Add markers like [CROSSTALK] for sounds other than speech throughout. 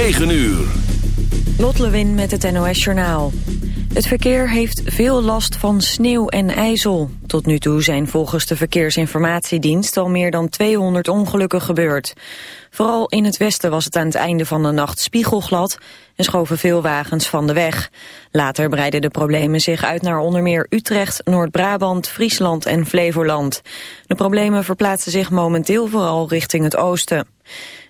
9 uur. Lot Lewin met het NOS Journaal. Het verkeer heeft veel last van sneeuw en ijzel. Tot nu toe zijn volgens de Verkeersinformatiedienst al meer dan 200 ongelukken gebeurd. Vooral in het westen was het aan het einde van de nacht spiegelglad en schoven veel wagens van de weg. Later breidden de problemen zich uit naar onder meer Utrecht, Noord-Brabant, Friesland en Flevoland. De problemen verplaatsen zich momenteel vooral richting het oosten.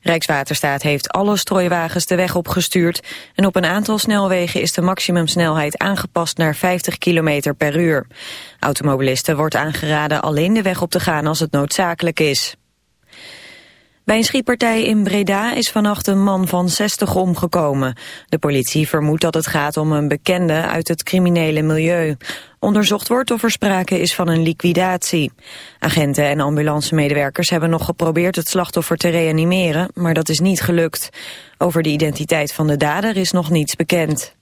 Rijkswaterstaat heeft alle strooiwagens de weg opgestuurd en op een aantal snelwegen is de maximumsnelheid aangepast naar 50 km per uur. Automobilisten wordt aangeraden alleen de weg op te gaan als het noodzakelijk is. Bij een schietpartij in Breda is vannacht een man van 60 omgekomen. De politie vermoedt dat het gaat om een bekende uit het criminele milieu. Onderzocht wordt of er sprake is van een liquidatie. Agenten en ambulancemedewerkers hebben nog geprobeerd het slachtoffer te reanimeren, maar dat is niet gelukt. Over de identiteit van de dader is nog niets bekend.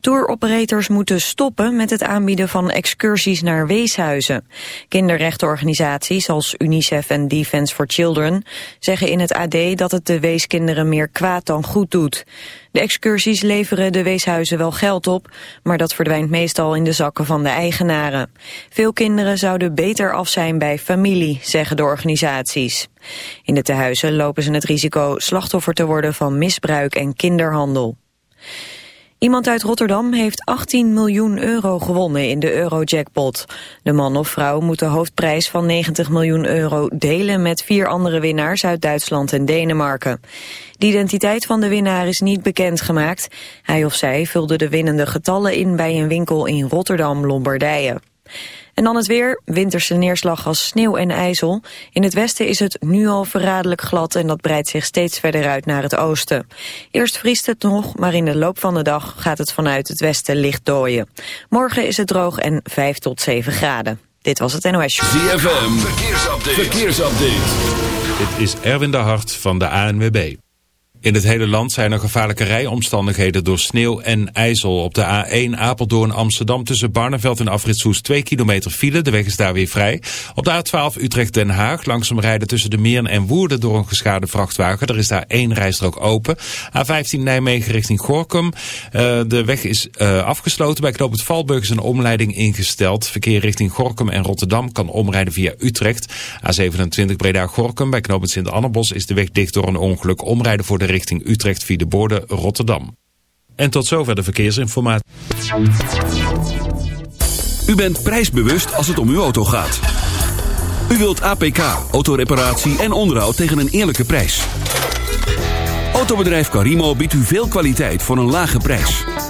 Touroperators moeten stoppen met het aanbieden van excursies naar weeshuizen. Kinderrechtenorganisaties als UNICEF en Defence for Children zeggen in het AD dat het de weeskinderen meer kwaad dan goed doet. De excursies leveren de weeshuizen wel geld op, maar dat verdwijnt meestal in de zakken van de eigenaren. Veel kinderen zouden beter af zijn bij familie, zeggen de organisaties. In de tehuizen lopen ze het risico slachtoffer te worden van misbruik en kinderhandel. Iemand uit Rotterdam heeft 18 miljoen euro gewonnen in de Eurojackpot. De man of vrouw moet de hoofdprijs van 90 miljoen euro delen met vier andere winnaars uit Duitsland en Denemarken. De identiteit van de winnaar is niet bekendgemaakt. Hij of zij vulde de winnende getallen in bij een winkel in Rotterdam, Lombardije. En dan het weer, winterse neerslag als sneeuw en ijzel. In het westen is het nu al verraderlijk glad en dat breidt zich steeds verder uit naar het oosten. Eerst vriest het nog, maar in de loop van de dag gaat het vanuit het westen licht dooien. Morgen is het droog en 5 tot 7 graden. Dit was het NOS. ZFM, verkeersupdate. verkeersupdate. Dit is Erwin de Hart van de ANWB. In het hele land zijn er gevaarlijke rijomstandigheden door sneeuw en ijzel. Op de A1 Apeldoorn-Amsterdam tussen Barneveld en Afritsoes 2 kilometer file. De weg is daar weer vrij. Op de A12 Utrecht-Den Haag langzaam rijden tussen de Meern en Woerden door een geschade vrachtwagen. Er is daar één rijstrook open. A15 Nijmegen richting Gorkum. Uh, de weg is uh, afgesloten. Bij Knoop Valburg is een omleiding ingesteld. Verkeer richting Gorkum en Rotterdam kan omrijden via Utrecht. A27 Breda-Gorkum. Bij Knoop Sint-Annebos is de weg dicht door een ongeluk. Omrijden voor de richting Utrecht via de borden Rotterdam. En tot zover de verkeersinformatie. U bent prijsbewust als het om uw auto gaat. U wilt APK, autoreparatie en onderhoud tegen een eerlijke prijs. Autobedrijf Carimo biedt u veel kwaliteit voor een lage prijs.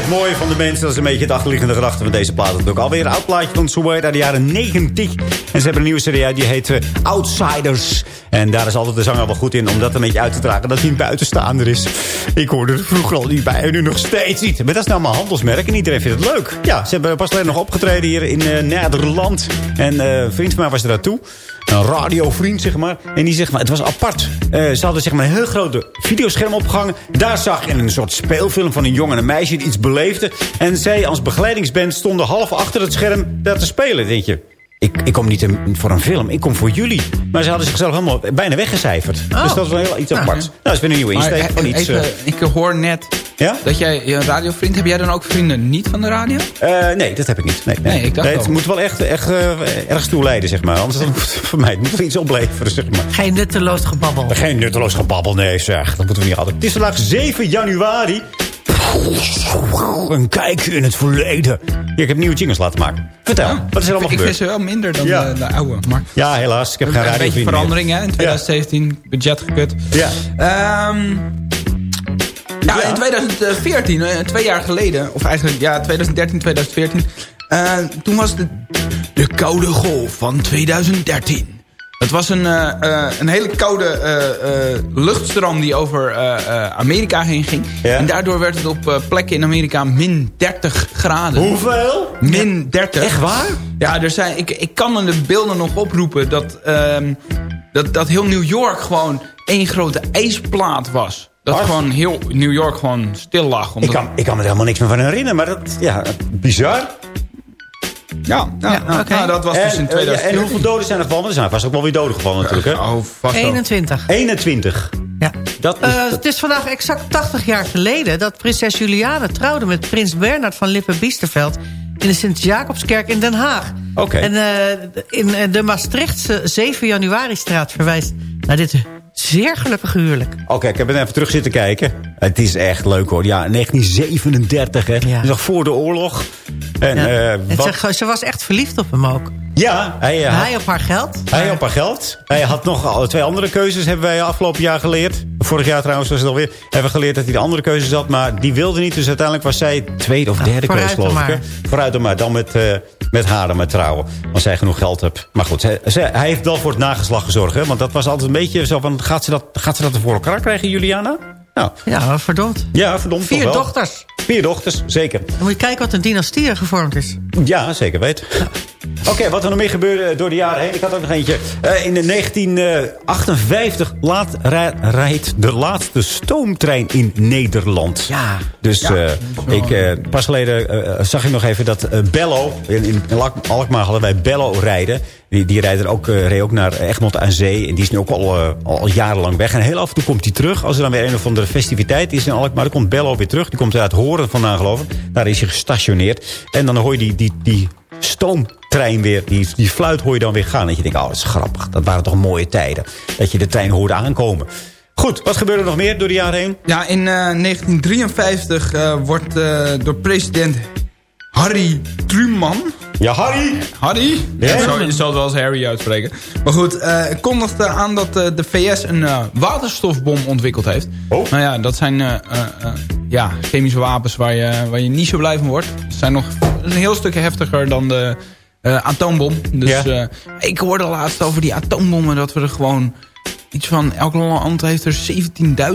Het mooie van de mensen. Dat is een beetje het achterliggende gedachte van deze plaat. ook alweer een oud plaatje van Sue uit de jaren 90. En ze hebben een nieuwe serie uit. Die heet uh, Outsiders. En daar is altijd de zanger wel goed in. Om dat een beetje uit te dragen. Dat hij een buitenstaander is. Ik hoorde er vroeger al niet bij. En nu nog steeds niet. Maar dat is nou mijn handelsmerk. En iedereen vindt het leuk. Ja, ze hebben pas alleen nog opgetreden hier in uh, Nederland. En een vriend van mij was er naartoe een radiovriend, zeg maar. En die zegt, maar het was apart. Uh, ze hadden zeg maar een heel grote videoscherm opgehangen. Daar zag je een soort speelfilm van een jongen en een meisje die iets beleefde. En zij als begeleidingsband stonden half achter het scherm daar te spelen. Denk je, ik, ik kom niet voor een film, ik kom voor jullie. Maar ze hadden zichzelf helemaal bijna weggecijferd. Oh. Dus dat was wel heel iets aparts. Nou, dat is weer een nieuwe insteek van iets... Even, uh, ik hoor net ja? dat jij een radiovriend... Heb jij dan ook vrienden niet van de radio? Uh, nee, dat heb ik niet. Nee, nee. nee ik dacht nee, het moet wel echt, echt uh, ergens toe leiden, zeg maar. Anders dan voor mij het moet wel iets opleveren, zeg maar. Geen nutteloos gebabbel. Geen nutteloos gebabbel, nee zeg. Dat moeten we niet hadden. Het is vandaag 7 januari. Een kijkje in het verleden. Ja, ik heb nieuwe jingles laten maken. Vertel, ja, wat is er allemaal ik, gebeurd? Ik vind ze wel minder dan de, de, oude. Maar ja, helaas. Ik heb geen radio Een beetje verandering hè, in 2017. Budget gekut. Ja. Um, ja, in 2014, eh, twee jaar geleden, of eigenlijk ja, 2013, 2014... Uh, toen was de, de koude golf van 2013. Het was een, uh, uh, een hele koude uh, luchtstroom die over Amerika heen ging. Ja. En daardoor werd het op plekken in Amerika min 30 graden. Hoeveel? Min 30. Echt waar? Ja, er zijn, ik, ik kan me de beelden nog oproepen dat, ehm, dat, dat heel New York gewoon één grote ijsplaat was. Dat gewoon heel New York gewoon stil lag. Omdat... Ik, kan, ik kan me er helemaal niks meer van herinneren, maar dat, ja, bizar. Ja, ja, ja okay. nou, dat was dus in 2000. En, hoeveel doden zijn er gevallen? Er zijn vast ook wel weer doden gevallen natuurlijk. Hè? Oh, vast 21. 21. Ja. Dat is, uh, Het is vandaag exact 80 jaar geleden dat prinses Juliana trouwde met prins Bernard van Lippe-Biesterveld in de Sint-Jacobskerk in Den Haag. Oké. En uh, in de Maastrichtse 7 januari-straat verwijst naar dit zeer gelukkig huwelijk. Oké, ik heb het even terug zitten kijken. Het is echt leuk hoor. Ja, 1937 hè. Ja. nog voor de oorlog. En, ja. uh, wat... ze, ze, was echt verliefd op hem ook. Ja. Hij, uh, hij op haar geld. Hij op haar geld. Hij had nog twee andere keuzes, hebben wij afgelopen jaar geleerd. Vorig jaar trouwens was het alweer. Hebben we geleerd dat hij de andere keuzes had. Maar die wilde niet. Dus uiteindelijk was zij tweede of derde ja, keuze geloof ik. Vooruit dan maar. Dan met, uh, met haar dan met trouwen. Als zij genoeg geld hebt. Maar goed, zij, hij heeft wel voor het nageslag gezorgd. Hè? Want dat was altijd een beetje zo van... Gaat ze dat, gaat ze dat voor elkaar krijgen, Juliana? Nou. Ja, verdomd. Ja, verdomd Vier dochters. Vier dochters, zeker. Dan moet je kijken wat een dynastie gevormd is. Ja, zeker weten. Oké, wat er nog meer gebeurde door de jaren heen. Ik had ook nog eentje. Uh, in 1958 laat, rijdt de laatste stoomtrein in Nederland. Ja. Dus ja, uh, ik, uh, pas geleden zag ik nog even dat Bello... In, in Alkmaar hadden wij Bello rijden. Die, die rijden ook, reed ook naar Egmond aan Zee. En die is nu ook al, al jarenlang weg. En heel af en toe komt hij terug. Als er dan weer een of andere festiviteit is in Alkmaar... dan komt Bello weer terug. Die komt uit Horen vandaan geloof ik. Daar is hij gestationeerd. En dan hoor je die, die, die stoomtrein weer, die, die fluit hoor je dan weer gaan. En je denkt, oh, dat is grappig. Dat waren toch mooie tijden. Dat je de trein hoorde aankomen. Goed, wat gebeurde er nog meer door de jaren heen? Ja, in uh, 1953 uh, wordt uh, door president Harry Truman... Ja, Harry! Harry? Ja, je zal het wel als Harry uitspreken. Maar goed, uh, kondigde aan dat uh, de VS een uh, waterstofbom ontwikkeld heeft. Oh. Nou ja, dat zijn ja, chemische wapens waar je, waar je niet zo blij van wordt. Ze zijn nog een heel stuk heftiger dan de atoombom. Dus ja. ik hoorde laatst over die atoombommen dat we er gewoon iets van, elk land heeft er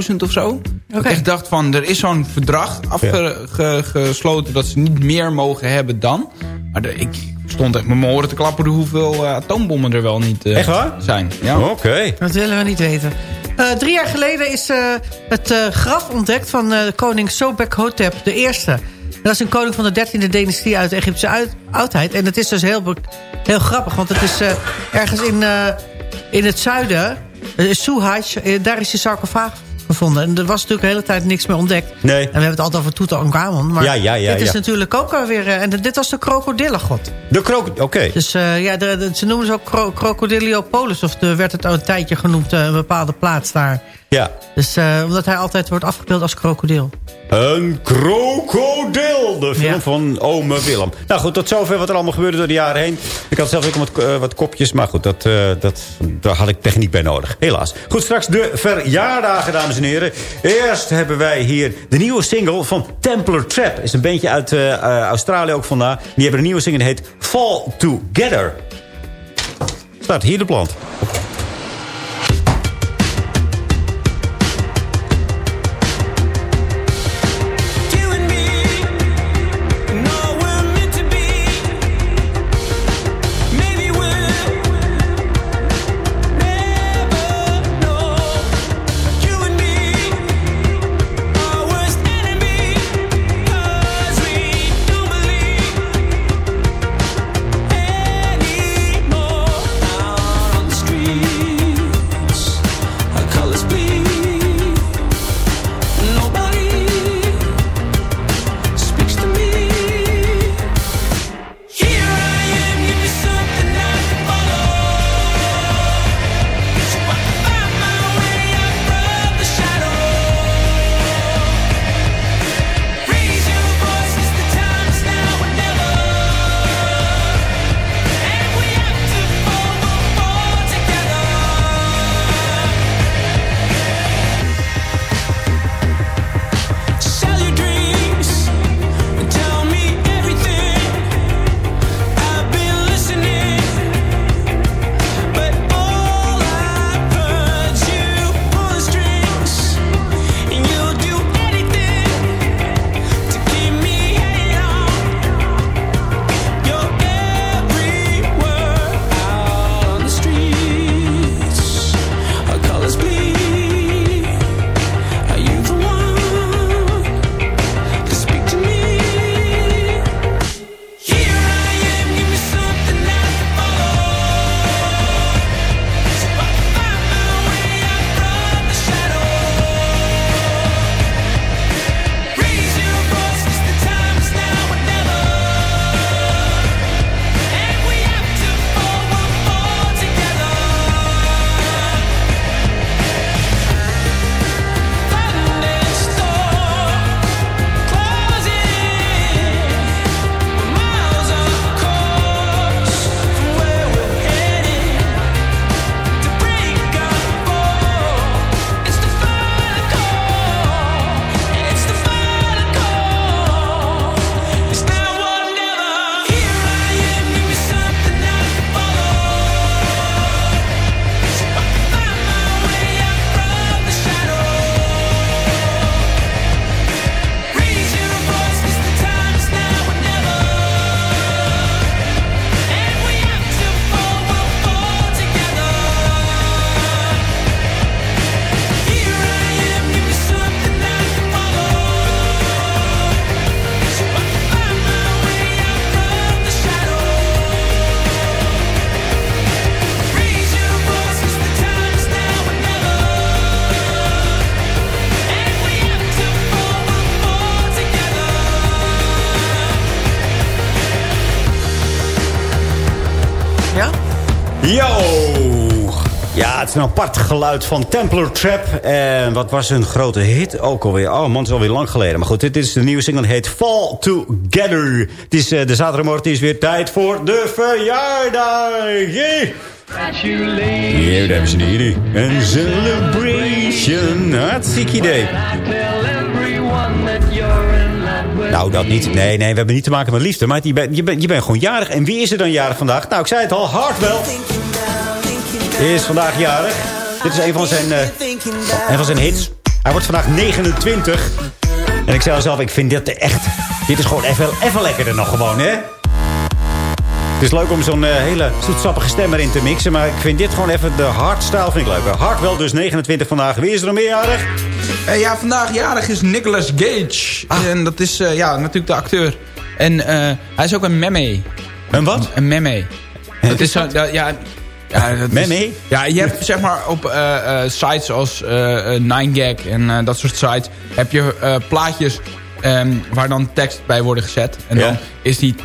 17.000 of zo. Okay. Ik dacht van, er is zo'n verdrag afgesloten dat ze niet meer mogen hebben dan. Maar de, ik stond echt met mijn oren te klapperen hoeveel uh, atoombommen er wel niet uh, echt waar? zijn. Ja. Oké. Okay. Dat willen we niet weten. Uh, drie jaar geleden is het graf ontdekt van koning Sobek-Hotep de eerste. Dat is een koning van de 13e dynastie uit de Egyptische uit, oudheid. En het is dus heel, heel grappig, want het is ergens in, in het zuiden uh, Suhaj, uh, daar is de sarcofaag gevonden. En er was natuurlijk de hele tijd niks meer ontdekt. Nee. En we hebben het altijd over Tutankhamon. Maar ja, ja, ja, dit is natuurlijk ook weer... Uh, en dit was de krokodillengod. De krokodil, oké. Dus uh, ja, de, ze noemen ze ook kro Crocodiliopolis. Of de, werd het al een tijdje genoemd, een bepaalde plaats daar. Ja. Dus eh, omdat hij altijd wordt afgebeeld als krokodil. Een krokodil, de film Ja. van ome Willem. Nou goed, tot zover wat er allemaal gebeurde door de jaren heen. Ik had zelf ook wat, eh, wat kopjes, maar goed, dat, eh, dat, daar had ik techniek bij nodig. Helaas. Goed, straks de verjaardagen, dames en heren. Eerst hebben wij hier de nieuwe single van Templar Trap. Is een bandje uit Australië ook vandaan. Die hebben een nieuwe single, die heet Fall Together. Staat hier de plant. Het is een apart geluid van Templar Trap. En wat was een grote hit ook alweer. Oh man, het is alweer lang geleden. Maar goed, dit is de nieuwe single. Heet Fall Together. Het is eh, de zaterdagmorgen. Het is weer tijd voor de verjaardag. Yeah. Hier, dames en heren. Een celebration. Hartstikke idee. Nou, dat niet. Nee, nee, we hebben niet te maken met liefde. Maar je bent, je, bent, je bent gewoon jarig. En wie is er dan jarig vandaag? Nou, ik zei het al, Hartwell. Is vandaag jarig. Dit is een van zijn, eh, een van zijn hits. Hij wordt vandaag 29. En ik zei al zelf, ik vind dit echt... Dit is gewoon even, even lekkerder nog gewoon, hè? Het is leuk om zo'n eh, hele zoetsappige stem erin te mixen. Maar ik vind dit gewoon even de hardstyle vind ik leuk. Hardwell dus 29 vandaag. Wie is er nog meerjarig? Eh, ja, vandaag jarig is Nicolas Gage. En dat is ja, natuurlijk de acteur. En hij is ook een meme. Een wat? Een meme. Dat is zo, ja, ja, ja, dat is- Meme? ja, je hebt zeg maar op eh, eh, sites als eh, eh, 9gag en eh, dat soort sites... heb je eh, plaatjes ehm, waar dan tekst bij worden gezet. En Ja. dan is die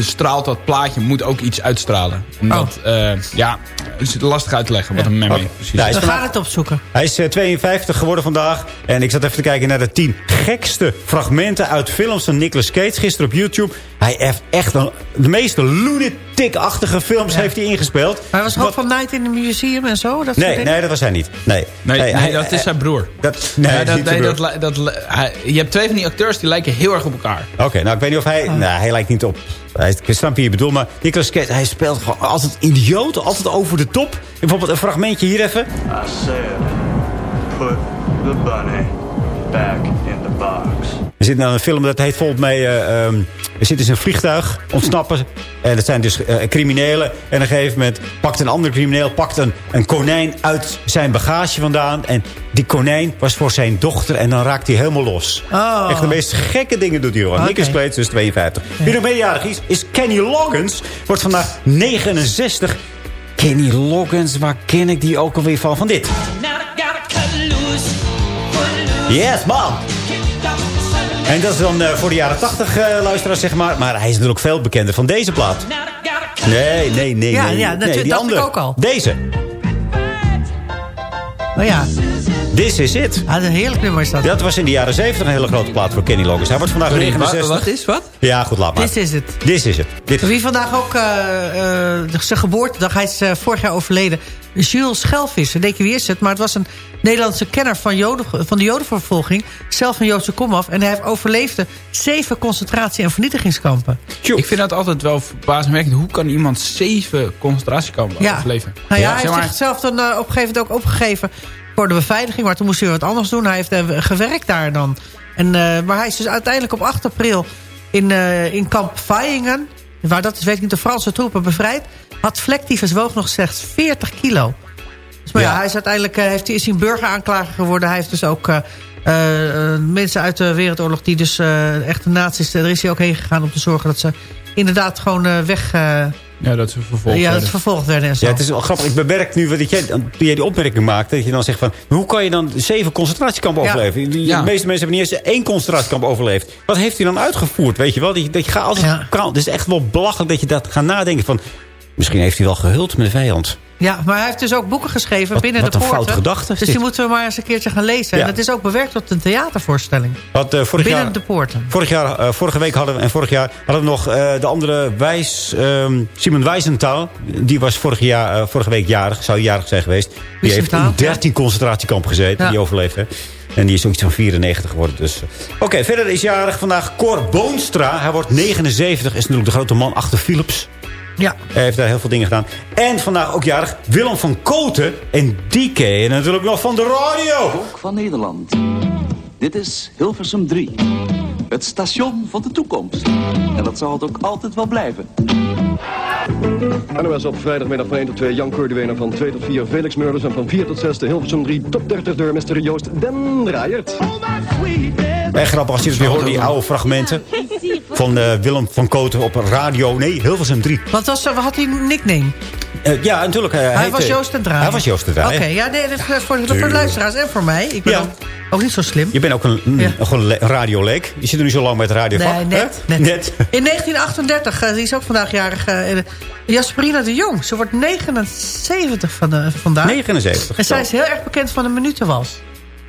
straalt dat plaatje, moet ook iets uitstralen. En Oh. dat, eh, ja, is het lastig uit te leggen wat een meme precies Nou, is. We gaan het opzoeken. Hij is eh, 52 geworden vandaag. En ik zat even te kijken naar de 10 gekste fragmenten uit films van Nicolas Cage. Gisteren op YouTube. Hij heeft echt een, de meeste lunatic-achtige films heeft hij ingespeeld. Maar hij was ook Wat- van Night in the Museum en zo? Dat Nee, nee, dat was hij niet. Nee, Nee, nee, hij- dat is zijn broer. Dat, nee, Ja, dat is dat, niet nee, zijn dat, broer. dat, hij- je hebt twee van die acteurs die lijken heel erg op elkaar. Oké, nou ik weet niet of hij... Oh. Nou, hij lijkt niet op... Hij, ik snap wie je bedoelt, maar Nicolas Cage, hij speelt gewoon altijd idioot. Altijd over de top. Bijvoorbeeld een fragmentje hier even. I said, put the bunny back in the box. We zitten naar een film dat heet volgens mij... eh, ehm, er zit dus een vliegtuig, ontsnappen. En dat zijn dus eh, criminelen. En op een gegeven moment pakt een ander crimineel... pakt een, een konijn uit zijn bagage vandaan. En die konijn was voor zijn dochter. En dan raakt hij helemaal los. Oh. Echt de meest gekke dingen doet hij. Oké. Nicolas Cage, dus 52. Wie nog meerjarig is, is Kenny Loggins. Wordt vandaag 69. Kenny Loggins, waar ken ik die ook alweer van? Van dit. Yes, man. En dat is dan eh, voor de jaren 80 eh, luisteraars, zeg maar. Maar hij is natuurlijk veel bekender van deze plaat. Nee, nee, nee, Ja, nee. ja, dat- nee, die dacht ik andere. ook al. Deze. Oh ja, This is it. ah, een heerlijk nummer is dat. Dat was in de jaren 70 een hele grote plaat voor Kenny Loggins. Hij wordt vandaag Sorry, 69. wat, wat is wat? Ja, goed, laat maar. Dit is het. This is it. Dit Wie vandaag ook eh, eh, zijn geboortedag, hij is eh, vorig jaar overleden. Jules Schelvisser, denk je wie is het? Maar het was een Nederlandse kenner van, Joden, van de jodenvervolging. Zelf van Joodse komaf. En hij heeft overleefde zeven concentratie- en vernietigingskampen. Ik vind dat altijd wel verbazingwekkend. Hoe kan iemand zeven concentratiekampen Ja. overleven? Nou ja, Ja, hij heeft zichzelf dan eh, op een gegeven moment ook opgegeven voor de beveiliging. Maar toen moest hij wat anders doen. Hij heeft eh, gewerkt daar dan. En, eh, maar hij is dus uiteindelijk op 8 april in, eh, in kamp Vaihingen... waar dat is, weet ik niet, de Franse troepen bevrijd... had vlektyfus woog nog slechts 40 kilo. Dus maar ja, Ja. hij is uiteindelijk heeft, is een burgeraanklager geworden. Hij heeft dus ook... mensen uit de Wereldoorlog die dus echte nazi's... daar is hij ook heen gegaan om te zorgen dat ze inderdaad gewoon weg... Ja, dat ze vervolgd ja, dat werden. ze vervolgd werden en zo. Ja, het is wel grappig. Ik bewerk nu wat jij, toen jij die opmerking maakte. Dat je dan zegt van, hoe kan je dan zeven concentratiekampen Ja. overleven? Ja. De meeste mensen hebben niet eens één concentratiekamp overleefd. Wat heeft hij dan uitgevoerd, weet je wel? Dat je, dat je gaat altijd Ja. Het is echt wel belachelijk dat je dat gaat nadenken van... Misschien heeft hij wel gehuld met de vijand. Ja, maar hij heeft dus ook boeken geschreven Wat- binnen wat de een poorten. foute gedachte Dus dit. die moeten we maar eens een keertje gaan lezen. Ja. En het is ook bewerkt tot een theatervoorstelling. Wat, eh, vorig binnen jaar, de poorten. Vorig jaar, eh, vorige week hadden we, en vorig jaar hadden we nog eh, de andere Wijs, ehm, Simon Wijzentaal. Die was vorig jaar, vorige week jarig, zou jarig zijn geweest. Die heeft in 13 concentratiekampen gezeten, Ja. die overleefd heeft. En die is ook iets van 94 geworden. Dus. Oké, verder is jarig vandaag Cor Boonstra. Hij wordt 79, is natuurlijk de grote man achter Philips. Ja. Hij heeft daar heel veel dingen gedaan. En vandaag ook jarig Willem van Koten. En die ken je natuurlijk nog van de radio. Volk van Nederland. Dit is Hilversum 3. Het station van de toekomst. En dat zal het ook altijd wel blijven. NOS op vrijdagmiddag van 1 tot 2 Jan Corduena van 2 tot 4 Felix Murders en van 4 tot 6 de Hilversum 3 top 30 door Mr. Joost Den Draaiert. Echt grappig als je het weer hoort, die oude fragmenten. Van eh, Willem van Koten op radio. Nee, Hilversum 3. Wat, was, wat had hij een nickname? Eh, ja, natuurlijk. eh, Hij was Joost en Draaier. Hij was Joost en Draaier. Oké, ja, nee, dat is voor, voor de luisteraars en voor mij. Ik ben Ja. ook, ook niet zo slim. Je bent ook een, een, Ja. een radioleek. Je zit er nu zo lang met de radio Nee, net, net. net. In 1938, eh, die is ook vandaag jarig, eh, Jasperina de Jong. Ze wordt 79 van, de, vandaag. 79. En zij is heel erg bekend van de minutenwals.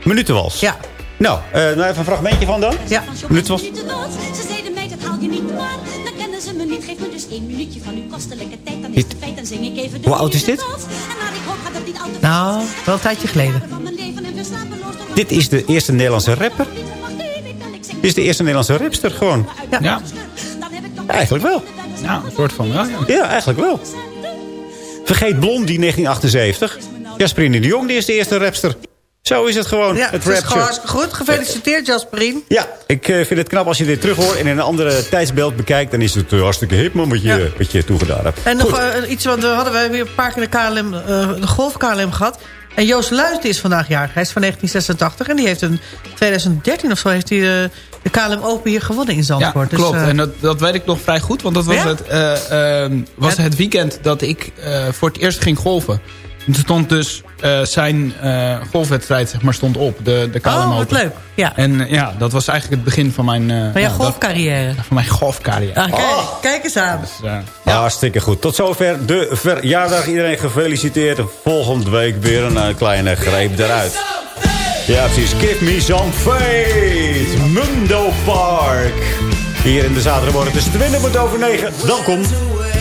Minutenwals. Ja. Nou, eh, nou even een fragmentje van dan. Ja. Minutenwals. Je niet maar. Dan kennen ze me niet. Geef me dus één minuutje van uw kostelijke tijd. Dan is het feit, dan zing ik even de Hoe oud is dit? Nou, wel een tijdje geleden. Dit is de eerste Nederlandse rapper. Dit is de eerste Nederlandse rapster gewoon. Ja, Eigenlijk wel. ja een soort van wel. Ja. Ja, eigenlijk wel. Vergeet Blondie 1978. Jasperine de Jong die is de eerste rapster. Zo is het gewoon, Ja, het het is gewoon rapture. hartstikke goed. Gefeliciteerd, Jasperien. Ja, ik eh, vind het knap als je dit terug hoort en in een andere tijdsbeeld bekijkt. Dan is het eh, hartstikke hip man wat je, Ja. wat je toegedaan hebt. En nog eh, iets, want we hadden we weer een paar keer de KLM, eh, de Golf KLM gehad. En Joost Luijten is vandaag jarig. Hij is van 1986. En die heeft in 2013 of zo heeft hij eh, de KLM Open hier gewonnen in Ja, Zandvoort. Dus, klopt. eh, en dat, dat weet ik nog vrij goed. Want dat was, Ja? het, eh, ehm, was Ja. het weekend dat ik eh, voor het eerst ging golven. En toen stond dus eh, zijn eh, golfwedstrijd zeg maar, stond op. De, de KLM Oh, wat leuk. Ja. En eh, ja, dat was eigenlijk het begin van mijn... eh, Van jouw ja, dat- golfcarrière. van mijn golfcarrière. Ah, kijk, kijk eens aan. Dus, eh, Hartstikke goed. Tot zover de verjaardag. Iedereen gefeliciteerd. Volgende week weer een kleine greep eruit. Ja, precies. Give me some faith. Mundo Park. Hier in de zaterdagmorgen. Het is 20 minuten over 9. Welkom. Didn't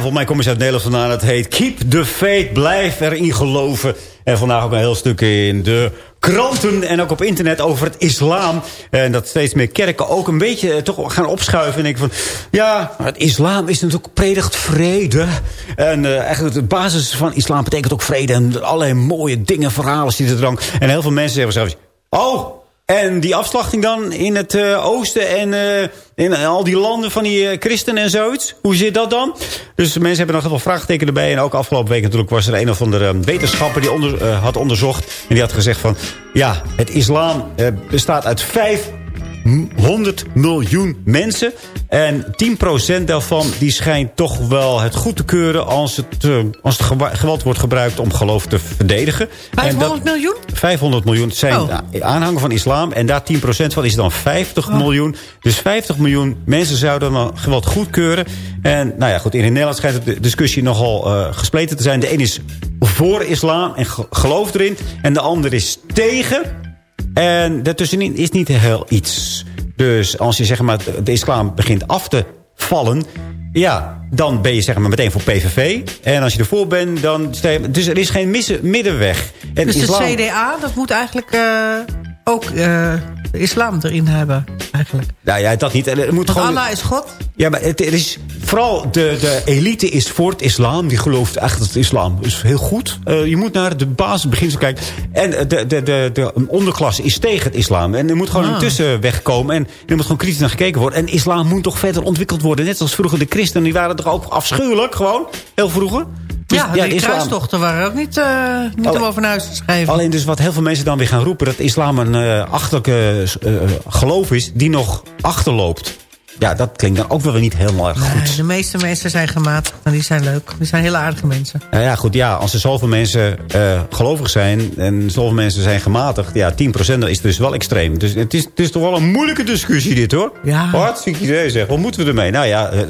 volgens mij komen ze uit Nederland vandaan. Het heet Keep the Faith. Blijf erin geloven. En vandaag ook een heel stuk in de kranten en ook op internet over het islam. En dat steeds meer kerken ook een beetje eh, toch gaan opschuiven. En ik van, ja, het islam is natuurlijk predigt vrede. En eh, eigenlijk de basis van islam betekent ook vrede. En allerlei mooie dingen, verhalen zitten er dan. En heel veel mensen zeggen zelfs, oh... En die afslachting dan in het eh, oosten en eh, in al die landen van die eh, christenen en zoiets. Hoe zit dat dan? Dus mensen hebben nog heel veel vraagtekenen erbij. En ook afgelopen week natuurlijk was er een of andere wetenschapper die onder, had onderzocht. En die had gezegd van, ja, het islam bestaat uit vijf 100 miljoen mensen. En 10% daarvan die schijnt toch wel het goed te keuren... als het, eh, als het geweld wordt gebruikt om geloof te verdedigen. En 500 miljoen? 500 miljoen zijn Oh. aanhangers van islam. En daar 10% van is dan 50 Oh. miljoen. Dus 50 miljoen mensen zouden dan geweld goedkeuren. En nou ja, goed, in Nederland schijnt de discussie nogal eh, gespleten te zijn. De een is voor islam en ge- gelooft erin. En de ander is tegen. En daartussenin is niet heel iets. Dus als je zeg maar, de islam begint af te vallen... ja, dan ben je zeg maar meteen voor PVV. En als je ervoor bent, dan... je- Dus er is geen middenweg. En Dus islam- de CDA, dat moet eigenlijk eh, ook de islam erin hebben. Eigenlijk. Nou ja, dat niet. Er moet gewoon... Allah is God. Ja, maar het, is vooral de, de elite is voor het islam. Die gelooft echt dat het islam is heel goed. Eh, je moet naar de basisbeginsel kijken. En de, de, de, de onderklasse is tegen het islam. En er moet gewoon Ah. een tussenweg komen. En er moet gewoon kritisch naar gekeken worden. En islam moet toch verder ontwikkeld worden. Net als vroeger de christenen. Die waren toch ook afschuwelijk gewoon. Heel vroeger. Dus ja, de islam- kruistochten waren ook niet, eh, niet om over naar huis te schrijven. Alleen dus wat heel veel mensen dan weer gaan roepen... dat islam een eh achterlijke eh, geloof is die nog achterloopt. Ja, dat klinkt dan ook wel weer niet helemaal erg goed. Nee, de meeste mensen zijn gematigd en die zijn leuk. Die zijn hele aardige mensen. Nou ja, goed, ja, als er zoveel mensen eh, gelovig zijn en zoveel mensen zijn gematigd, ja, 10% is dus wel extreem. Dus het is, het is toch wel een moeilijke discussie dit, hoor. Ja. Hartstikke idee, zeg. Wat moeten we ermee? Nou ja, eh,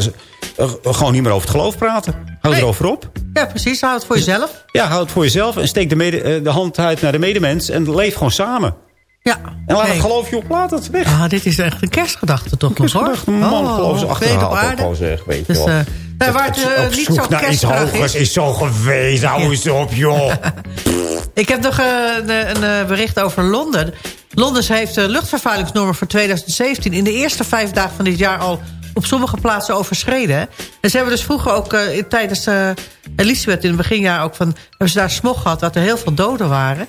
eh, gewoon niet meer over het geloof praten. Houd Nee. erover op. Ja, precies. Hou het voor jezelf. Ja, houd het voor jezelf en steek de, mede, de hand uit naar de medemens en leef gewoon samen. Ja. En laat Nee. het geloof je op, laat het weg. Ah, dit is echt een kerstgedachte toch nog, hoor. Man, geloof ze op ook zeg, weet je Dus, wel. eh, nou, waar het eh, niet zo naar iets kerstdag hogers is... is zo geweest. Hou eens op, joh. [LAUGHS] Ik heb nog eh, een, een bericht over Londen. Londen heeft de luchtvervuilingsnormen voor 2017... in de eerste vijf dagen van dit jaar al op sommige plaatsen overschreden. En ze hebben dus vroeger ook tijdens Elisabeth in het beginjaar... ook van, hebben ze daar smog gehad dat er heel veel doden waren.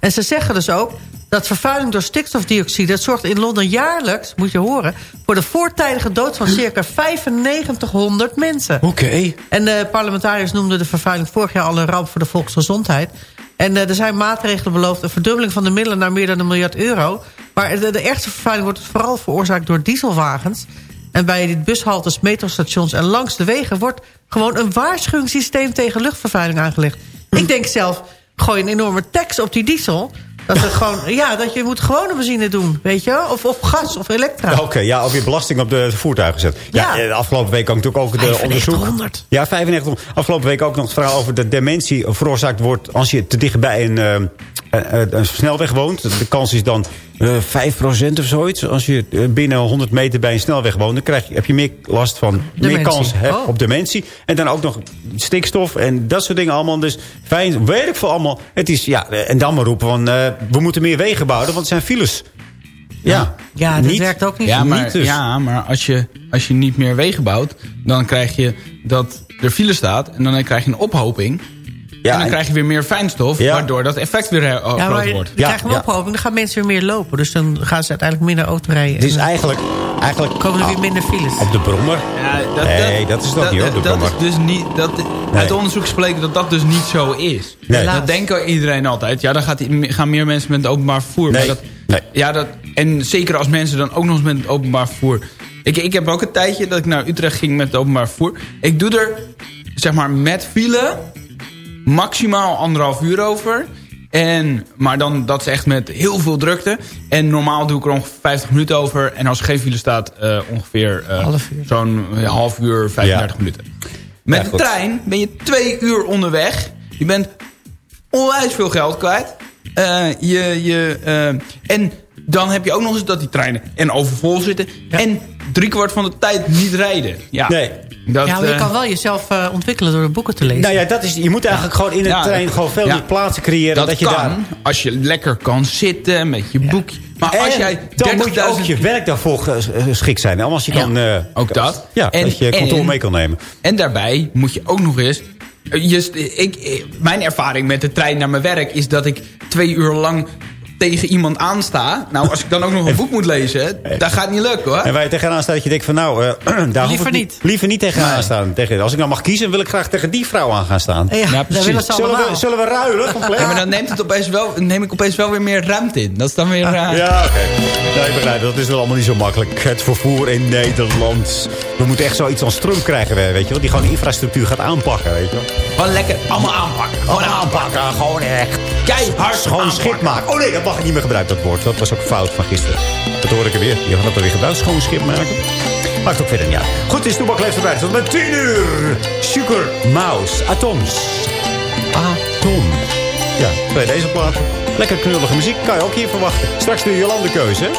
En ze zeggen dus ook dat vervuiling door stikstofdioxide... dat zorgt in Londen jaarlijks, moet je horen... voor de voortijdige dood van circa 9500 mensen. Oké. En de parlementariërs noemden de vervuiling vorig jaar al een ramp voor de volksgezondheid. En eh, er zijn maatregelen beloofd. Een verdubbeling van de middelen naar meer dan een miljard euro. Maar de, de ergste vervuiling wordt vooral veroorzaakt door dieselwagens. En bij die bushaltes, metrostations en langs de wegen... wordt gewoon een waarschuwingssysteem tegen luchtvervuiling aangelegd. Ik denk zelf, gooi een enorme tax op die diesel... Dat, er gewoon, ja, dat je moet gewone benzine doen, weet je? Of op gas of elektra. Oké, ja, of je belasting op de voertuigen zet. Ja, Ja. eh, de afgelopen week ook natuurlijk ook de onderzoek. 9500. Ja, 9500. Afgelopen week ook nog het verhaal over dat dementie veroorzaakt wordt... als je te dicht bij een, eh, een, een snelweg woont. De kans is dan eh 5% of zoiets. Als je eh, binnen 100 meter bij een snelweg woont... dan krijg je, heb je meer last van... meer kans Oh. op dementie. En dan ook nog stikstof en dat soort dingen allemaal. Dus fijn, ik veel allemaal. Het is, ja, eh, en dan maar roepen van... eh, we moeten meer wegen bouwen, want het zijn files. Ja, Ja, dat werkt ook niet. Ja, maar, Niet dus. ja, maar als, je, als je niet meer wegen bouwt... dan krijg je dat er file staat... en dan krijg je een ophoping... Ja, en dan en- krijg je weer meer fijnstof... Ja. waardoor dat effect weer eh, Ja, maar groter je wordt. je krijgt een ja. ophoping, dan gaan mensen weer meer lopen. Dus dan gaan ze uiteindelijk minder auto rijden. Dan eigenlijk... eigenlijk komen er weer minder files. Op de brommer. Ja, dat, Nee, dat is dat niet, hoor, de Dat brommer. is dus niet, dat, Uit onderzoek spreken dat dat dus niet zo is. Nee. Dat denkt iedereen altijd. Ja, dan gaat, gaan meer mensen met het openbaar vervoer. Nee. Maar dat, Nee. Ja, dat, en zeker als mensen dan ook nog eens met het openbaar vervoer... Ik, ik heb ook een tijdje dat ik naar Utrecht ging met het openbaar vervoer. Ik doe er, zeg maar, met file maximaal anderhalf uur over. En, maar dan, dat is echt met heel veel drukte. En normaal doe ik er ongeveer 50 minuten over. En als er geen file staat, eh, ongeveer eh, zo'n eh, half uur, 35 Ja. minuten. Met Ja, de trein ben je twee uur onderweg. Je bent onwijs veel geld kwijt. Eh, je, je, eh, en dan heb je ook nog eens dat die treinen en overvol zitten. En driekwart van de tijd niet rijden. Ja, Nee. Dat, ja, maar je eh, kan wel jezelf eh, ontwikkelen door de boeken te lezen. Nou ja, dat is, je moet eigenlijk gewoon in de Ja, trein gewoon veel ja. meer plaatsen creëren. dat, Dat, je kan daar... als je lekker kan zitten met je boekje. Maar als jij dan moet je ook 30.000 je werk daarvoor ges- geschikt zijn. Als je Ja, kan... eh, ook dat. Ja, En- dat je controle en- mee kan nemen. En daarbij moet je ook nog eens... Je, ik, mijn ervaring met de trein naar mijn werk is dat ik twee uur lang tegen iemand aansta. Nou, als ik dan ook nog een [LAUGHS] boek moet lezen, dat gaat niet lukken hoor. En waar je tegenaan staat dat je denkt van nou... eh, [CLEARS THROAT] daar hoef ik niet. Liever niet tegenaan Nee. staan. Tegen, als ik nou mag kiezen, wil ik graag tegen die vrouw aan gaan staan. Ja, precies. willen ze Zullen we, zullen we ruilen compleet? [LAUGHS] Ja, maar dan neemt het opeens wel, neem ik opeens wel weer meer ruimte in. Dat is dan weer... eh, Ja, oké. Nou, ik begrijp het. Dat is wel allemaal niet zo makkelijk. Het vervoer in Nederland. We moeten echt zoiets als Trump krijgen, weet je wel. Die gewoon de infrastructuur gaat aanpakken, weet je wel. Gewoon lekker allemaal aanpakken. Gewoon aanpakken. Gewoon echt. Keihard Gewoon aanpakken. schip maken. Oh nee, dat mag ik niet meer gebruiken, dat woord. Dat was ook fout van gisteren. Dat hoor ik er weer. Je gaat dat weer gebruikt. Schoon schip maken. Maakt ook verder niet uit. Goed, is Toebak leeft erbij. Tot met 10 uur. Sugar, Mouse, Atoms. Atom. Ja, bij deze plaat. Lekker knullige muziek. Kan je ook hier verwachten. Straks de Jolande keuze, hè?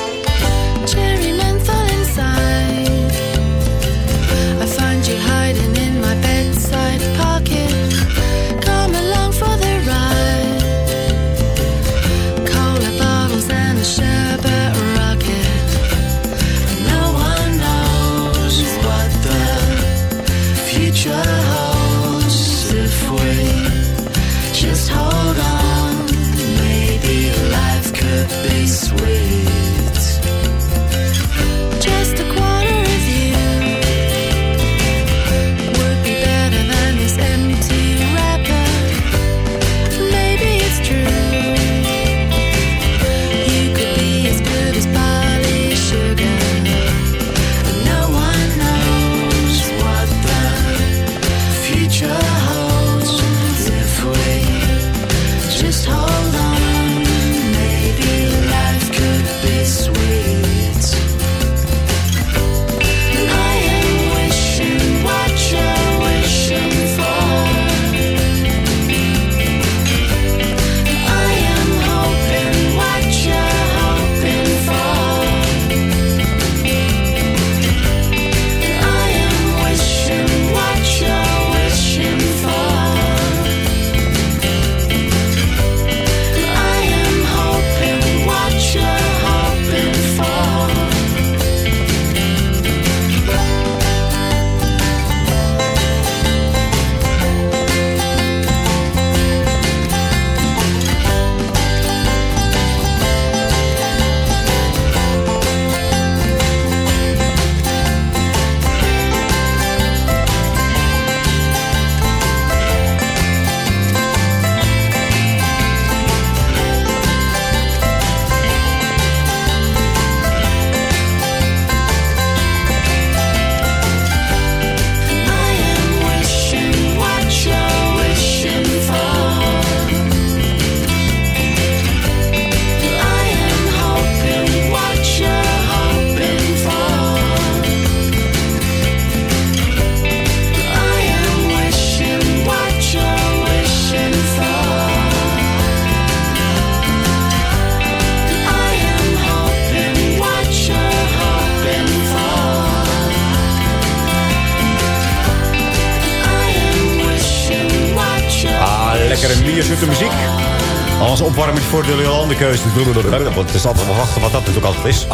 Want het is altijd wel wachten wat dat natuurlijk altijd is.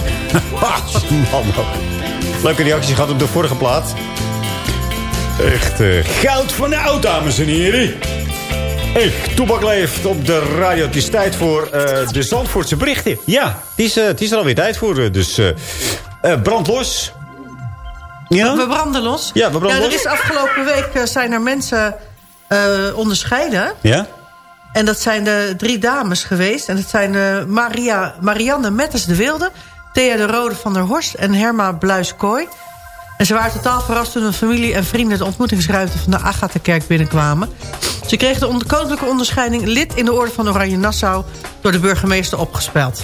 [LAUGHS] Man, ook. Leuke reactie gehad op de vorige plaat. Echt eh, goud van de oud, dames en heren. Echt, Toebak leeft op de radio. Het is tijd voor eh, de Zandvoortse berichten. Ja, het is, eh, het is er alweer tijd voor. Dus brand los. Ja? We branden los. Ja, we branden ja, er los. is afgelopen week zijn er mensen onderscheiden. Ja? En dat zijn de drie dames geweest. En dat zijn eh, Maria, Marianne Mettes de Wilde... Thea de Rode van der Horst en Herma Bluis-Kooi. En ze waren totaal verrast toen hun familie en vrienden... de ontmoetingsruimte van de Agatha-kerk binnenkwamen. Ze kregen de koninklijke onderscheiding... lid in de orde van Oranje Nassau... door de burgemeester opgespeld.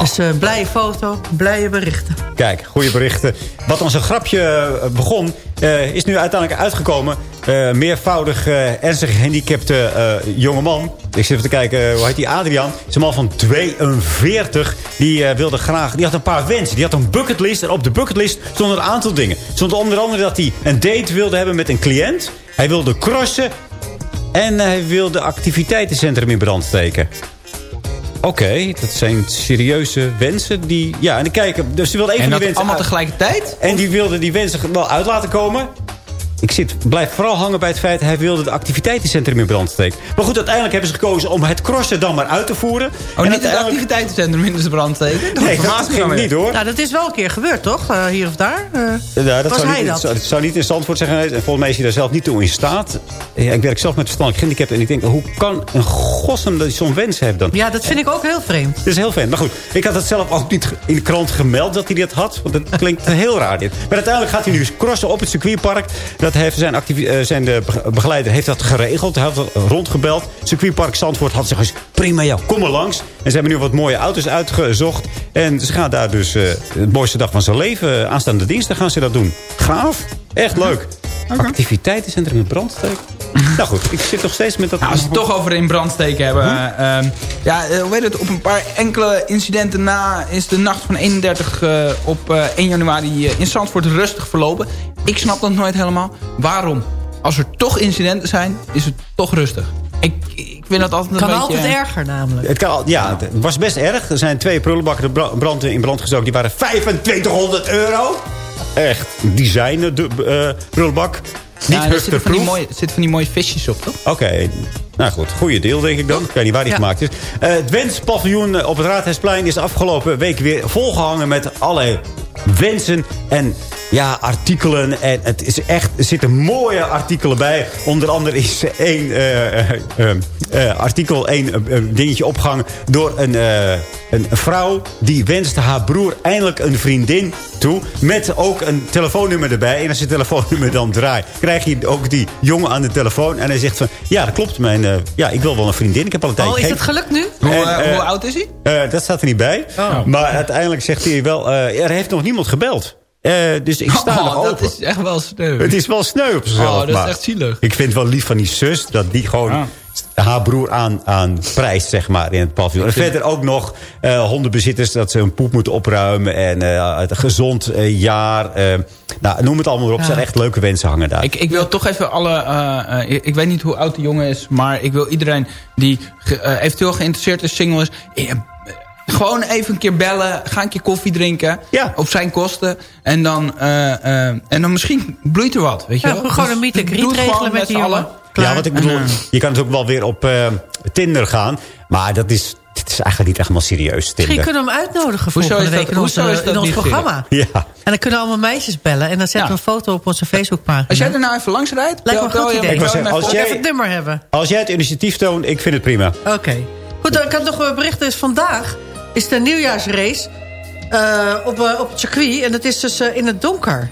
Dus eh blije foto, blije berichten. Kijk, goede berichten. Wat als een grapje eh, begon, eh, is nu uiteindelijk uitgekomen. Eh, meervoudig eh, ernstig gehandicapte eh jongeman. Ik zit even te kijken, hoe heet die? Adriaan. Is een man van 42. Die wilde graag, die had een paar wensen. Die had een bucketlist. En op de bucketlist stonden een aantal dingen. Stond onder andere dat hij een date wilde hebben met een cliënt. Hij wilde crossen. En hij wilde activiteitencentrum in brand steken. Oké, dat zijn serieuze wensen. Die, ja, en kijken. Dus die wilde een En dat die wensen. allemaal uit- tegelijkertijd? En die wilde die wensen wel uit laten komen. Ik zit, blijf vooral hangen bij het feit... hij wilde het activiteitencentrum in brand steken. Maar goed, uiteindelijk hebben ze gekozen om het crossen dan maar uit te voeren. Oh, En niet het activiteitencentrum in de brand steken? Nee, dat ging niet hoor. Nou, dat is wel een keer gebeurd, toch? Eh, hier of daar. Eh, Ja, dat was zou hij niet, dat? zou- Het zou niet in Zandvoort zeggen. En volgens mij is hij daar zelf niet toe in staat. Ja, ik werk zelf met verstandelijk gehandicapt. En ik denk, hoe kan een godsnaam dat hij zo'n wens heeft dan? Ja, dat vind ik ook heel vreemd. Dat is heel fijn. Maar goed, ik had het zelf ook niet in de krant gemeld dat hij dit had. Want het klinkt [LAUGHS] heel raar dit. Maar uiteindelijk gaat hij nu crossen op het circuitpark. Dat heeft zijn, eh, zijn de be- begeleider heeft dat geregeld. Hij heeft dat rondgebeld. Circuitpark Zandvoort had gezegd, prima ja, kom maar langs. En ze hebben nu wat mooie auto's uitgezocht. En ze gaan daar dus eh, het mooiste dag van zijn leven. eh, Aanstaande dinsdag gaan ze dat doen. Gaaf. Echt leuk. Activiteitencentrum in brandsteek. nou goed, ik zit nog steeds met dat... Nou, als we het toch over in brand steken hebben. ehm, ja, hoe weet het, op een paar enkele incidenten na is de nacht van 31 eh, op eh, 1 januari in Zandvoort rustig verlopen. Ik snap dat nooit helemaal. Waarom? Als er toch incidenten zijn, is het toch rustig. Ik, ik vind dat altijd een Kan beetje... altijd erger namelijk. Het kan, al- ja, het was best erg. Er zijn twee prullenbakken brand, in brand gestoken. Die waren 2500 euro. Echt, designer de, eh, prullenbak. Niet Ja, er zitten van, die mooie, er zitten van die mooie visjes op, toch? Oké, nou goed. Goede deel denk ik dan. Ik weet niet waar die Ja. gemaakt is. Eh, het wenspaviljoen op het Raadhuisplein is afgelopen week weer volgehangen met allerlei wensen en ja, artikelen. En het is echt, er zitten mooie artikelen bij. Onder andere is één eh, eh, eh, eh, artikel, één dingetje opgehangen door een, eh, een vrouw. Die wenste haar broer eindelijk een vriendin toe. Met ook een telefoonnummer erbij. En als je het telefoonnummer dan draait, krijg je ook die jongen aan de telefoon. En hij zegt van, ja dat klopt. Mijn, eh, ja, ik wil wel een vriendin. Ik heb al een tijdje Oh, is het gelukt nu? Hoe, En, hoe oud is hij? eh, dat staat er niet bij. Oh. Maar uiteindelijk zegt hij wel... eh, er heeft nog niemand gebeld. Eh, dus ik sta [LAUGHS] Oh, nog dat open. is echt wel sneu. Het is wel sneu op zichzelf. Oh, dat is echt zielig. Ik vind het wel lief van die zus... dat die gewoon Ja. haar broer aan, aan prijs, zeg maar, in het paviljoen. En verder ook nog eh, hondenbezitters... dat ze hun poep moeten opruimen. En eh, het gezond jaar. nou, noem het allemaal maar op. Er zijn echt leuke wensen hangen daar. Ik, ik wil toch even alle... eh, eh, ik, ik weet niet hoe oud de jongen is... maar ik wil iedereen die ge- eventueel geïnteresseerd is, single is... gewoon even een keer bellen. Ga een keer koffie drinken. Ja. Op zijn kosten. En dan, eh, eh, en dan misschien bloeit er wat. Weet je Ja, wel? gewoon een meet and greet het regelen met die allen. Ja, want ik bedoel, En, je kan dus ook wel weer op eh, Tinder gaan. Maar dat is, dit is eigenlijk niet echt helemaal serieus, Tinder. Misschien kunnen we hem uitnodigen Hoezo volgende is dat- week in, onze, is dat in ons programma. Ja. En dan kunnen allemaal meisjes bellen. En dan zetten Ja. we een foto op onze Facebookpagina. Als jij er nou even langs rijdt... Lijkt me een goed idee. Ik als voor. jij- Even het nummer hebben. Als jij het initiatief toont, ik vind het prima. Oké. Goed, dan kan ik nog een bericht. Dus vandaag is de nieuwjaarsrace eh, op, eh, op het circuit. En dat is dus eh, in het donker.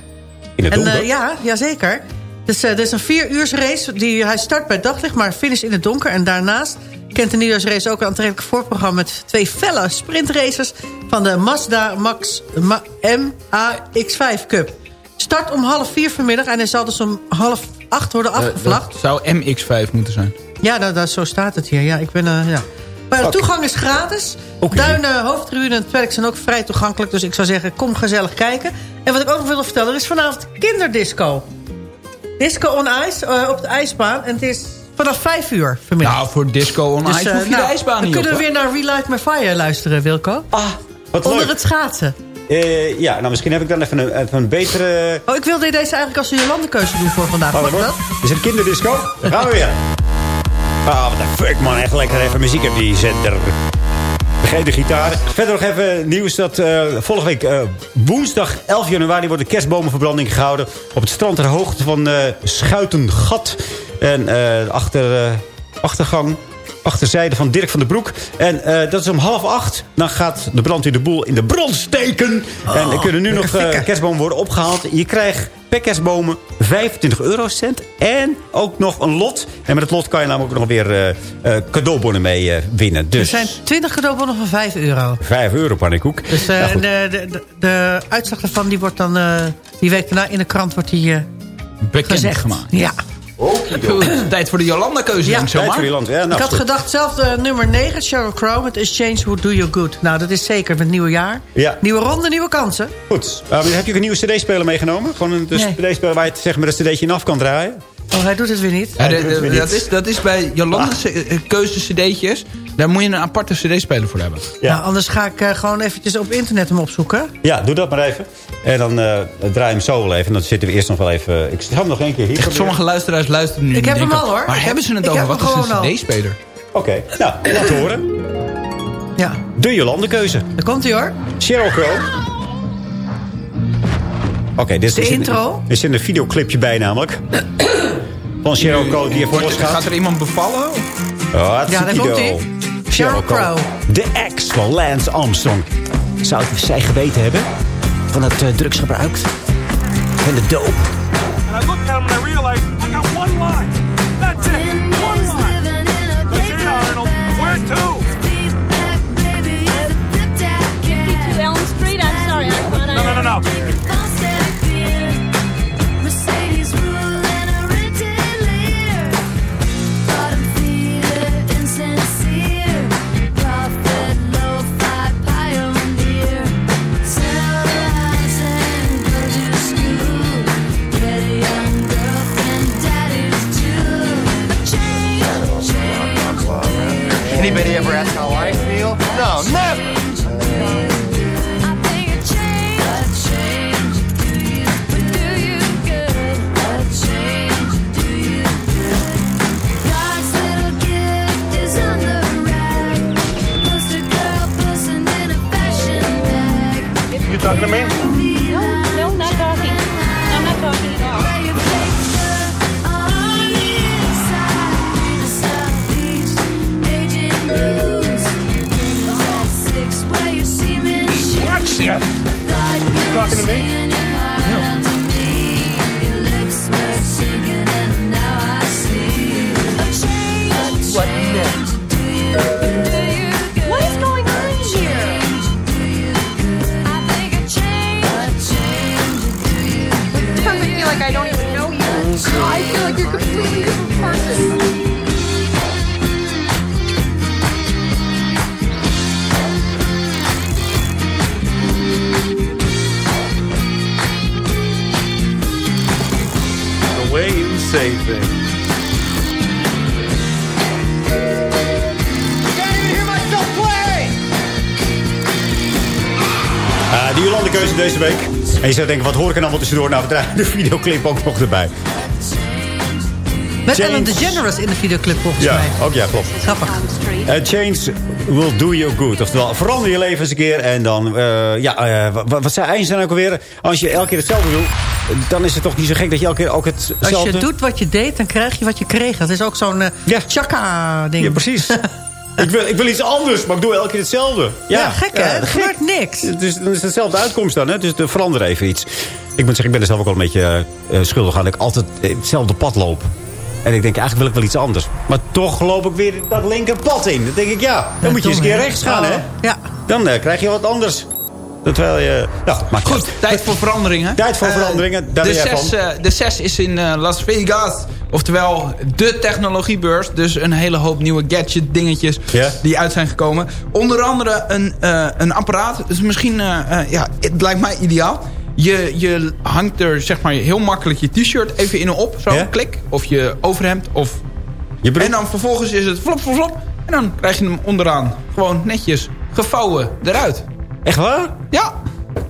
In het En donker. ja, ja, zeker. Dus eh, er is een vier uurs race. Die, hij start bij daglicht, maar finish in het donker. En daarnaast kent de nieuwjaarsrace ook een aantrekkelijk voorprogramma... met twee felle sprintracers van de Mazda Max Ma MAX-5 Cup. Start om half vier vanmiddag en hij zal dus om half acht worden afgevlacht. dat zou MX5 moeten zijn. Ja, nou, dat, zo staat het hier. Ja, ik ben, eh, ja. Maar de toegang is gratis. Duinen, hoofdtribune en het werk zijn ook vrij toegankelijk. Dus ik zou zeggen, kom gezellig kijken. En wat ik ook nog wil vertellen, er is vanavond kinderdisco. Disco on Ice, eh, op de ijsbaan. En het is vanaf 5 uur vanmiddag. Nou, voor Disco on Ice eh, hoef je nou, de ijsbaan Dan niet op. kunnen we weer naar Relight My Fire luisteren, Wilco. Ah, wat Onder leuk. het schaatsen. Eh, ja, nou misschien heb ik dan even een, even een betere... Oh, ik wilde deze eigenlijk als een Jolandekeuze doen voor vandaag. Oh, Mag dat Is het kinderdisco? Daar gaan we weer. Ah, wat de fuck man. Echt lekker even muziek op die zender. Vergeet de gitaar. Verder nog even nieuws dat eh, volgende week eh, woensdag 11 januari wordt de kerstbomenverbranding gehouden. Op het strand ter hoogte van eh, Schuitengat. En achter, achtergang achterzijde van Dirk van den Broek. En eh, dat is om half acht. Dan gaat de brand in de boel in de brand steken. en er kunnen nu nog eh, kerstbomen worden opgehaald. Je krijgt per kerstbomen 25 eurocent. En ook nog een lot. En met het lot kan je namelijk ook nog weer eh, eh, cadeaubonnen mee winnen. Er Dus zijn 20 cadeaubonnen van 5 euro. 5 euro pannenkoek. Dus eh, Nou, de, de, de, de uitslag daarvan die wordt dan... eh, die week daarna in de krant wordt die eh, Bekend gezegd. gemaakt. Ja. Tijd voor de Jolanda-keuze, Ja, Tijd maar. voor die land. Ja, nou, ik had goed. gedacht, zelf nummer 9, Sheryl Crow... met Exchange Would Do You Good. Nou, dat is zeker met het nieuwe jaar. Ja. Nieuwe ronde, nieuwe kansen. Goed. Uh, heb je ook een nieuwe cd-speler meegenomen? Gewoon een Nee. cd-speler waar je het, zeg maar, een cd'tje in af kan draaien? Oh, hij doet het weer niet. Ja, de- Ja, dat niet. is, dat is bij Jolanda's eh, keuze cd'tjes. Daar moet je een aparte cd-speler voor hebben. Ja. Nou, anders ga ik eh, gewoon eventjes op internet hem opzoeken. Ja, doe dat maar even. En dan eh draai je hem zo wel even. En dan zitten we eerst nog wel even... Ik zal hem nog één keer hier. Echt, sommige luisteraars luisteren nu. Ik heb hem al, hoor. Waar Ik hebben heb- ze het ik over? Wat is een cd-speler? Oké, nou, laat horen. Ja, De Jolandekeuze. daar komt hij hoor. Sheryl Crow. Oké, dit is De er zit- intro? Er zit een videoclipje bij namelijk. Van Sheryl Crow die er voor ons Gaat gaat. er iemand bevallen? Oh, Ja, daar komt hij. Sheryl Crow. De ex van Lance Armstrong. Zou het zij geweten hebben? Van het eh, drugsgebruik? Van de doop? And I looked at him and I realized I got one line. Bag. You talking to me? Talking to me? En je zou denken, wat hoor ik er nou wat tussendoor? Nou, we draaien de videoclip ook nog erbij. Met. Ellen DeGeneres in de videoclip volgens Ja, mij. ook ja, klopt. Grappig. Uh, change will do you good. Oftewel, verander je leven eens een keer. En dan, eh, ja, eh, wat, wat zei Einstein ook alweer? Als je elke keer hetzelfde doet, dan is het toch niet zo gek dat je elke keer ook hetzelfde... Als je doet wat je deed, dan krijg je wat je kreeg. Dat is ook zo'n eh Ja. chaka-ding. Ja, precies. [LAUGHS] ik, wil, ik wil iets anders, maar ik doe elke keer hetzelfde. Ja, gek hè? er gek. gebeurt niks. Het is, dan is dezelfde uitkomst dan, hè? Dus de verander even iets. Ik moet zeggen, ik ben er zelf ook wel een beetje eh, schuldig aan... dat ik altijd hetzelfde pad loop. En ik denk, eigenlijk wil ik wel iets anders. Maar toch loop ik weer dat linker pad in. Dan denk ik, ja, dan moet je eens een keer rechts gaan, hè? Ja. Dan eh, krijg je wat anders. Terwijl je... Nou, maakt Goed, tijd voor veranderingen. Tijd voor Eh, veranderingen, daar de, ben jij zes, eh, de 6 is in eh, Las Vegas. Oftewel de technologiebeurs. Dus een hele hoop nieuwe gadget dingetjes die uit zijn gekomen. Onder andere een, eh, een apparaat. Dus misschien, eh, eh, ja, het lijkt mij ideaal. Je, je hangt er zeg maar heel makkelijk je t-shirt even in en op. Zo, Ja. klik. Of je overhemd of Je En dan vervolgens is het flop, flop, flop. En dan krijg je hem onderaan gewoon netjes gevouwen eruit. Echt waar? Ja,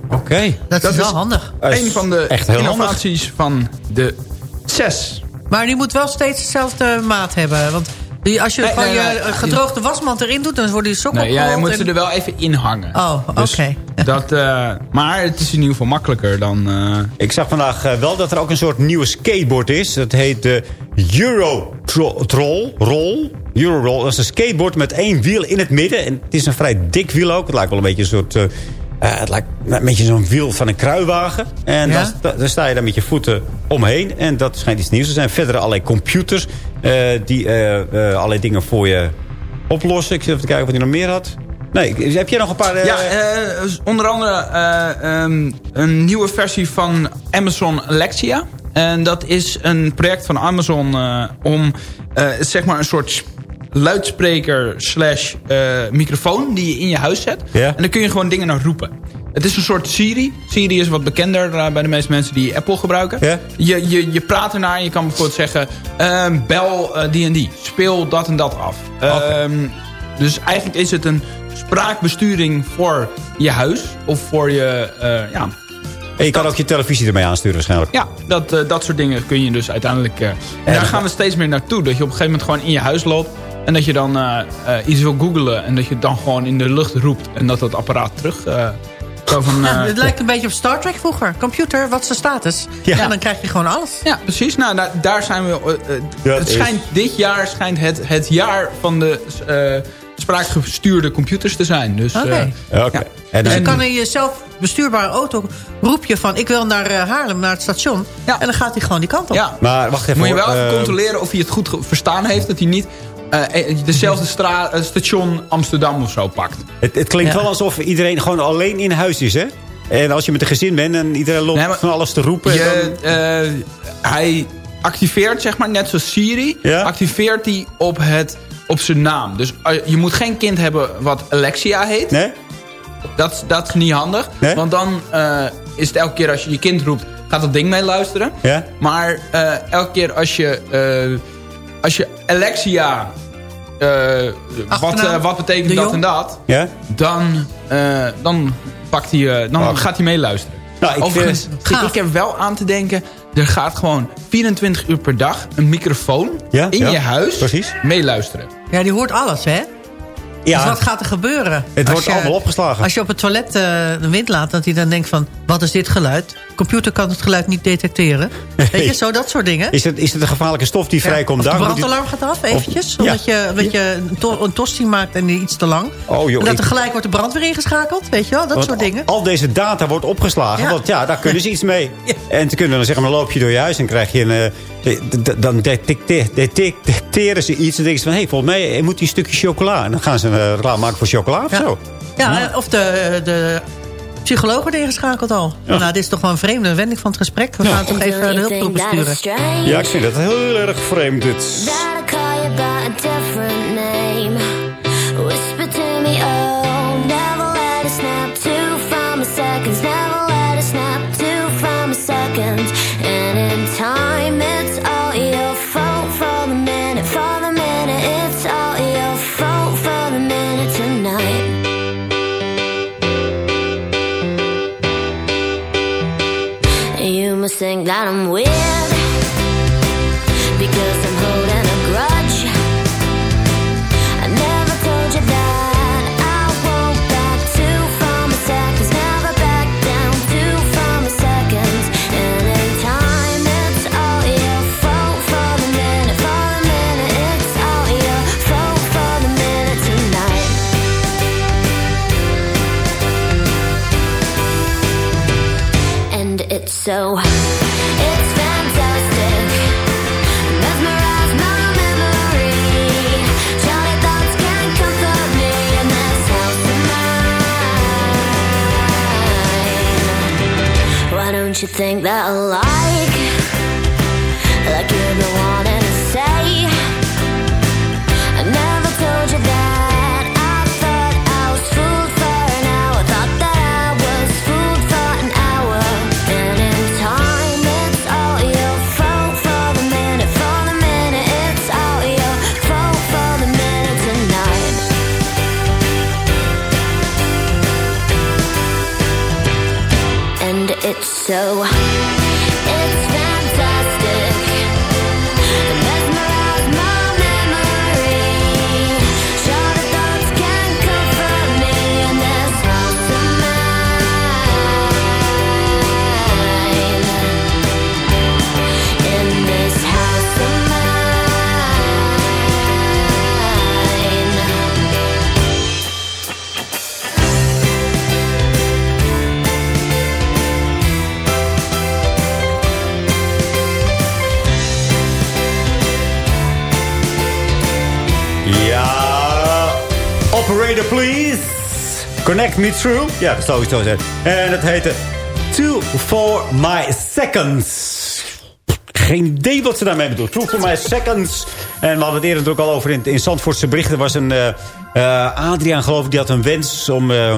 Oké. Dat, Dat is wel is- handig. Een van de echt heel handig. innovaties van de 6. Maar die moet wel steeds dezelfde maat hebben. Want die- als je Nee, gewoon nee, je nee. gedroogde wasmand erin doet... dan worden die sokken Nee, ja, je moet ze en- er wel even in hangen. Oh, oké. Dus [LAUGHS] dat, eh, maar het is in ieder geval makkelijker dan... eh, Ik zag vandaag eh, wel dat er ook een soort nieuwe skateboard is. Dat heet de Euro Tro- Troll. Roll. Euro Roll. Dat is een skateboard met één wiel in het midden. En het is een vrij dik wiel ook. Het lijkt wel een beetje een soort... eh, eh, het lijkt een beetje zo'n wiel van een kruiwagen. En Ja? dan, sta- dan sta je daar met je voeten omheen. En dat schijnt iets nieuws te zijn. Verder allerlei computers eh, die eh, eh, allerlei dingen voor je oplossen. Ik zit even te kijken wat hij nog meer had. Nee, heb jij nog een paar... eh, Ja, eh, dus onder andere eh, ehm, een nieuwe versie van Amazon Alexia. En dat is een project van Amazon eh, om eh, zeg maar een soort luidspreker slash eh, microfoon die je in je huis zet. En dan kun je gewoon dingen naar roepen. Het is een soort Siri. Siri is wat bekender eh, bij de meeste mensen die Apple gebruiken. Je, je, je praat ernaar en je kan bijvoorbeeld zeggen... ehm, bel eh, die en die. Speel dat en dat af. Ehm, dus eigenlijk is het een spraakbesturing voor je huis. Of voor je... ja, en je kan ook je televisie ermee aansturen waarschijnlijk. ja dat, dat soort dingen kun je dus uiteindelijk... en daar dat- gaan we steeds meer naartoe. Dat je op een gegeven moment gewoon in je huis loopt. En dat je dan eh, eh, iets wil googlen. En dat je het dan gewoon in de lucht roept. En dat dat apparaat terug... eh, zo van, Ja, eh, het lijkt een beetje op Star Trek vroeger. Computer, wat is de status? Ja. Ja. dan krijg je gewoon alles. Ja, precies. Nou, daar, daar zijn we. Ja, het is- schijnt, dit jaar schijnt het, het jaar van de eh, spraakgestuurde computers te zijn. Dus, Oké. eh, Ja, Oké. Ja. En Dus dan- je kan in je zelf bestuurbare auto roep je van... ik wil naar eh, Haarlem, naar het station. Ja. En dan gaat hij gewoon die kant op. ja. Maar wacht even. Moet je wel even controleren of hij het goed verstaan heeft. Dat hij niet eh, dezelfde stra- eh, station Amsterdam of zo pakt. Het, het klinkt Ja. wel alsof iedereen gewoon alleen in huis is, hè? En als je met een gezin bent en iedereen loopt Nee, van alles te roepen... en Je, dan- hij activeert, zeg maar, net zoals Siri... Ja. activeert hij op, het, op zijn naam. Dus je moet geen kind hebben wat Alexia heet. Nee? Dat, dat is niet handig. Nee? Want dan is het elke keer als je je kind roept... gaat dat ding mee luisteren. Ja? Maar elke keer als je... als je Alexia... eh, wat, eh, wat betekent dat en dat... Ja? dan, eh, dan, pakt hij, eh, dan Oh. gaat hij meeluisteren. Nou, ik Overigens Gaaf. ik er wel aan te denken... er gaat gewoon 24 uur per dag een microfoon Ja, in ja, je huis precies. meeluisteren. Ja, die hoort alles, hè? Ja, Dus wat gaat er gebeuren? het wordt je- allemaal opgeslagen. Als je op het toilet eh, de wind laat, dat hij dan denkt van... wat is dit geluid? De computer kan het geluid niet detecteren. Weet je, zo dat soort dingen. Is het, is het een gevaarlijke stof die vrijkomt? Of de brandalarm gaat af, eventjes. Of- ja. omdat je, omdat je een, to een tosti maakt en iets te lang. Oh, joh, en dat er gelijk wordt de brandweer ingeschakeld. Weet je wel, dat Want soort dingen. Al deze data wordt opgeslagen. Ja. Want ja, daar kunnen ze iets mee. [LAUGHS] Ja. En ze kunnen dan zeggen, dan loop je door je huis en krijg je een... eh, dan detecte- detecteren ze iets en denken ze van... hé, hey, volgens mij moet die stukje chocola. En dan gaan ze eh, reclame maken voor chocola of Ja. zo. Ja, of de, de psycholoog wordt ingeschakeld al. Ja. Nou, dit is toch wel een vreemde wending van het gesprek. We gaan toch even de hulpgroep besturen. Ja, ik vind dat heel erg vreemd dit. Think that I please. Connect me through. Ja, dat zou ik zo zeggen. En het heette Two for My Seconds. Geen idee wat ze daarmee bedoelt. Two for My Seconds. En we hadden het eerder ook al over in, in Zandvoortse berichten. Er was een eh, eh, Adriaan, geloof ik, die had een wens om, eh,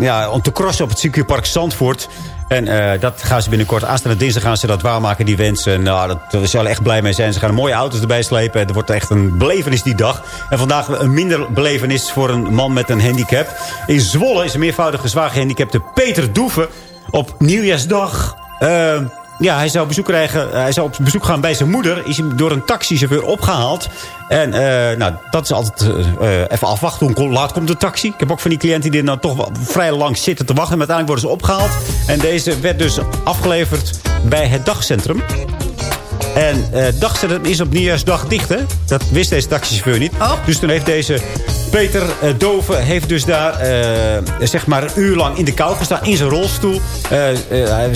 ja, om te crossen op het circuitpark Zandvoort. En eh, dat gaan ze binnenkort. Aanstaande dinsdag gaan ze dat waarmaken, die wensen. Nou, dat, daar zullen echt blij mee zijn. Ze gaan mooie auto's erbij slepen. Het wordt echt een belevenis die dag. En vandaag een minder belevenis voor een man met een handicap. In Zwolle is een meervoudige zwaar gehandicapte Peter Doeven. Op nieuwjaarsdag... eh, ja, hij zou, bezoek krijgen, hij zou op bezoek gaan bij zijn moeder. Is hij door een taxichauffeur opgehaald. En eh, nou, dat is altijd eh, eh, even afwachten. Hoe laat komt de taxi? Ik heb ook van die cliënten die er dan toch wel vrij lang zitten te wachten. Maar uiteindelijk worden ze opgehaald. En deze werd dus afgeleverd bij het dagcentrum. En eh, het dagcentrum is op nieuwjaarsdag dicht, hè? Dat wist deze taxichauffeur niet. Dus toen heeft deze Peter eh, Dove heeft dus daar eh, zeg maar een uur lang in de kou gestaan. In zijn rolstoel. Hij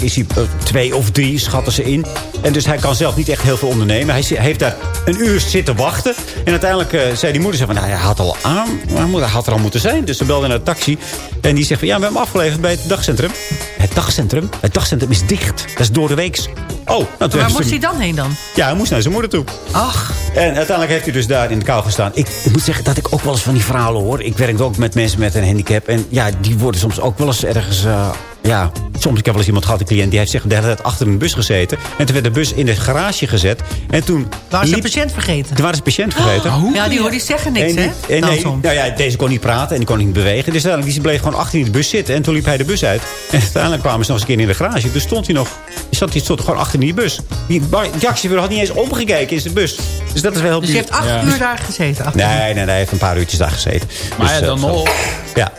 is hij twee of drie, schatten ze in. En dus hij kan zelf niet echt heel veel ondernemen. Hij, heeft daar een uur zitten wachten. En uiteindelijk zei die moeder, zei van, nou, hij had al aan. Hij had er al moeten zijn. Dus ze belde naar de taxi. En die zegt van, ja, we hebben hem afgeleverd bij het dagcentrum. Het dagcentrum? Het dagcentrum is dicht. Dat is door de weeks. Oh, nou, Waar moest hij dan heen dan? ja, hij moest naar zijn moeder toe. Ach. En uiteindelijk heeft hij dus daar in de kou gestaan. Ik, ik moet zeggen dat ik ook wel eens van die verhalen hoor. Ik werk ook met mensen met een handicap. En ja, die worden soms ook wel eens ergens... eh, ja, soms ik heb wel eens iemand gehad, een cliënt... die heeft zich de hele tijd achter een bus gezeten. En toen werd de bus in de garage gezet. En toen... Waren ze liep- een patiënt vergeten? Toen waren ze patiënt vergeten. Ja, die, hoor, die zeggen niks, En hè? Dan nee, soms. nou ja, deze kon niet praten en die kon niet bewegen. Dus uiteindelijk die bleef gewoon achter in de bus zitten. En toen liep hij de bus uit. En uiteindelijk kwamen ze nog eens een keer in de garage. Dus stond hij nog... Zat hij stond gewoon achter in die bus. Die taxichauffeur had niet eens omgekeken in zijn bus. Dus dat is wel heel Dus je hebt acht uur daar gezeten. Nee, nee, nee, hij heeft een paar uurtjes daar gezeten. Maar ja, eh, dan zo. nog. Ja.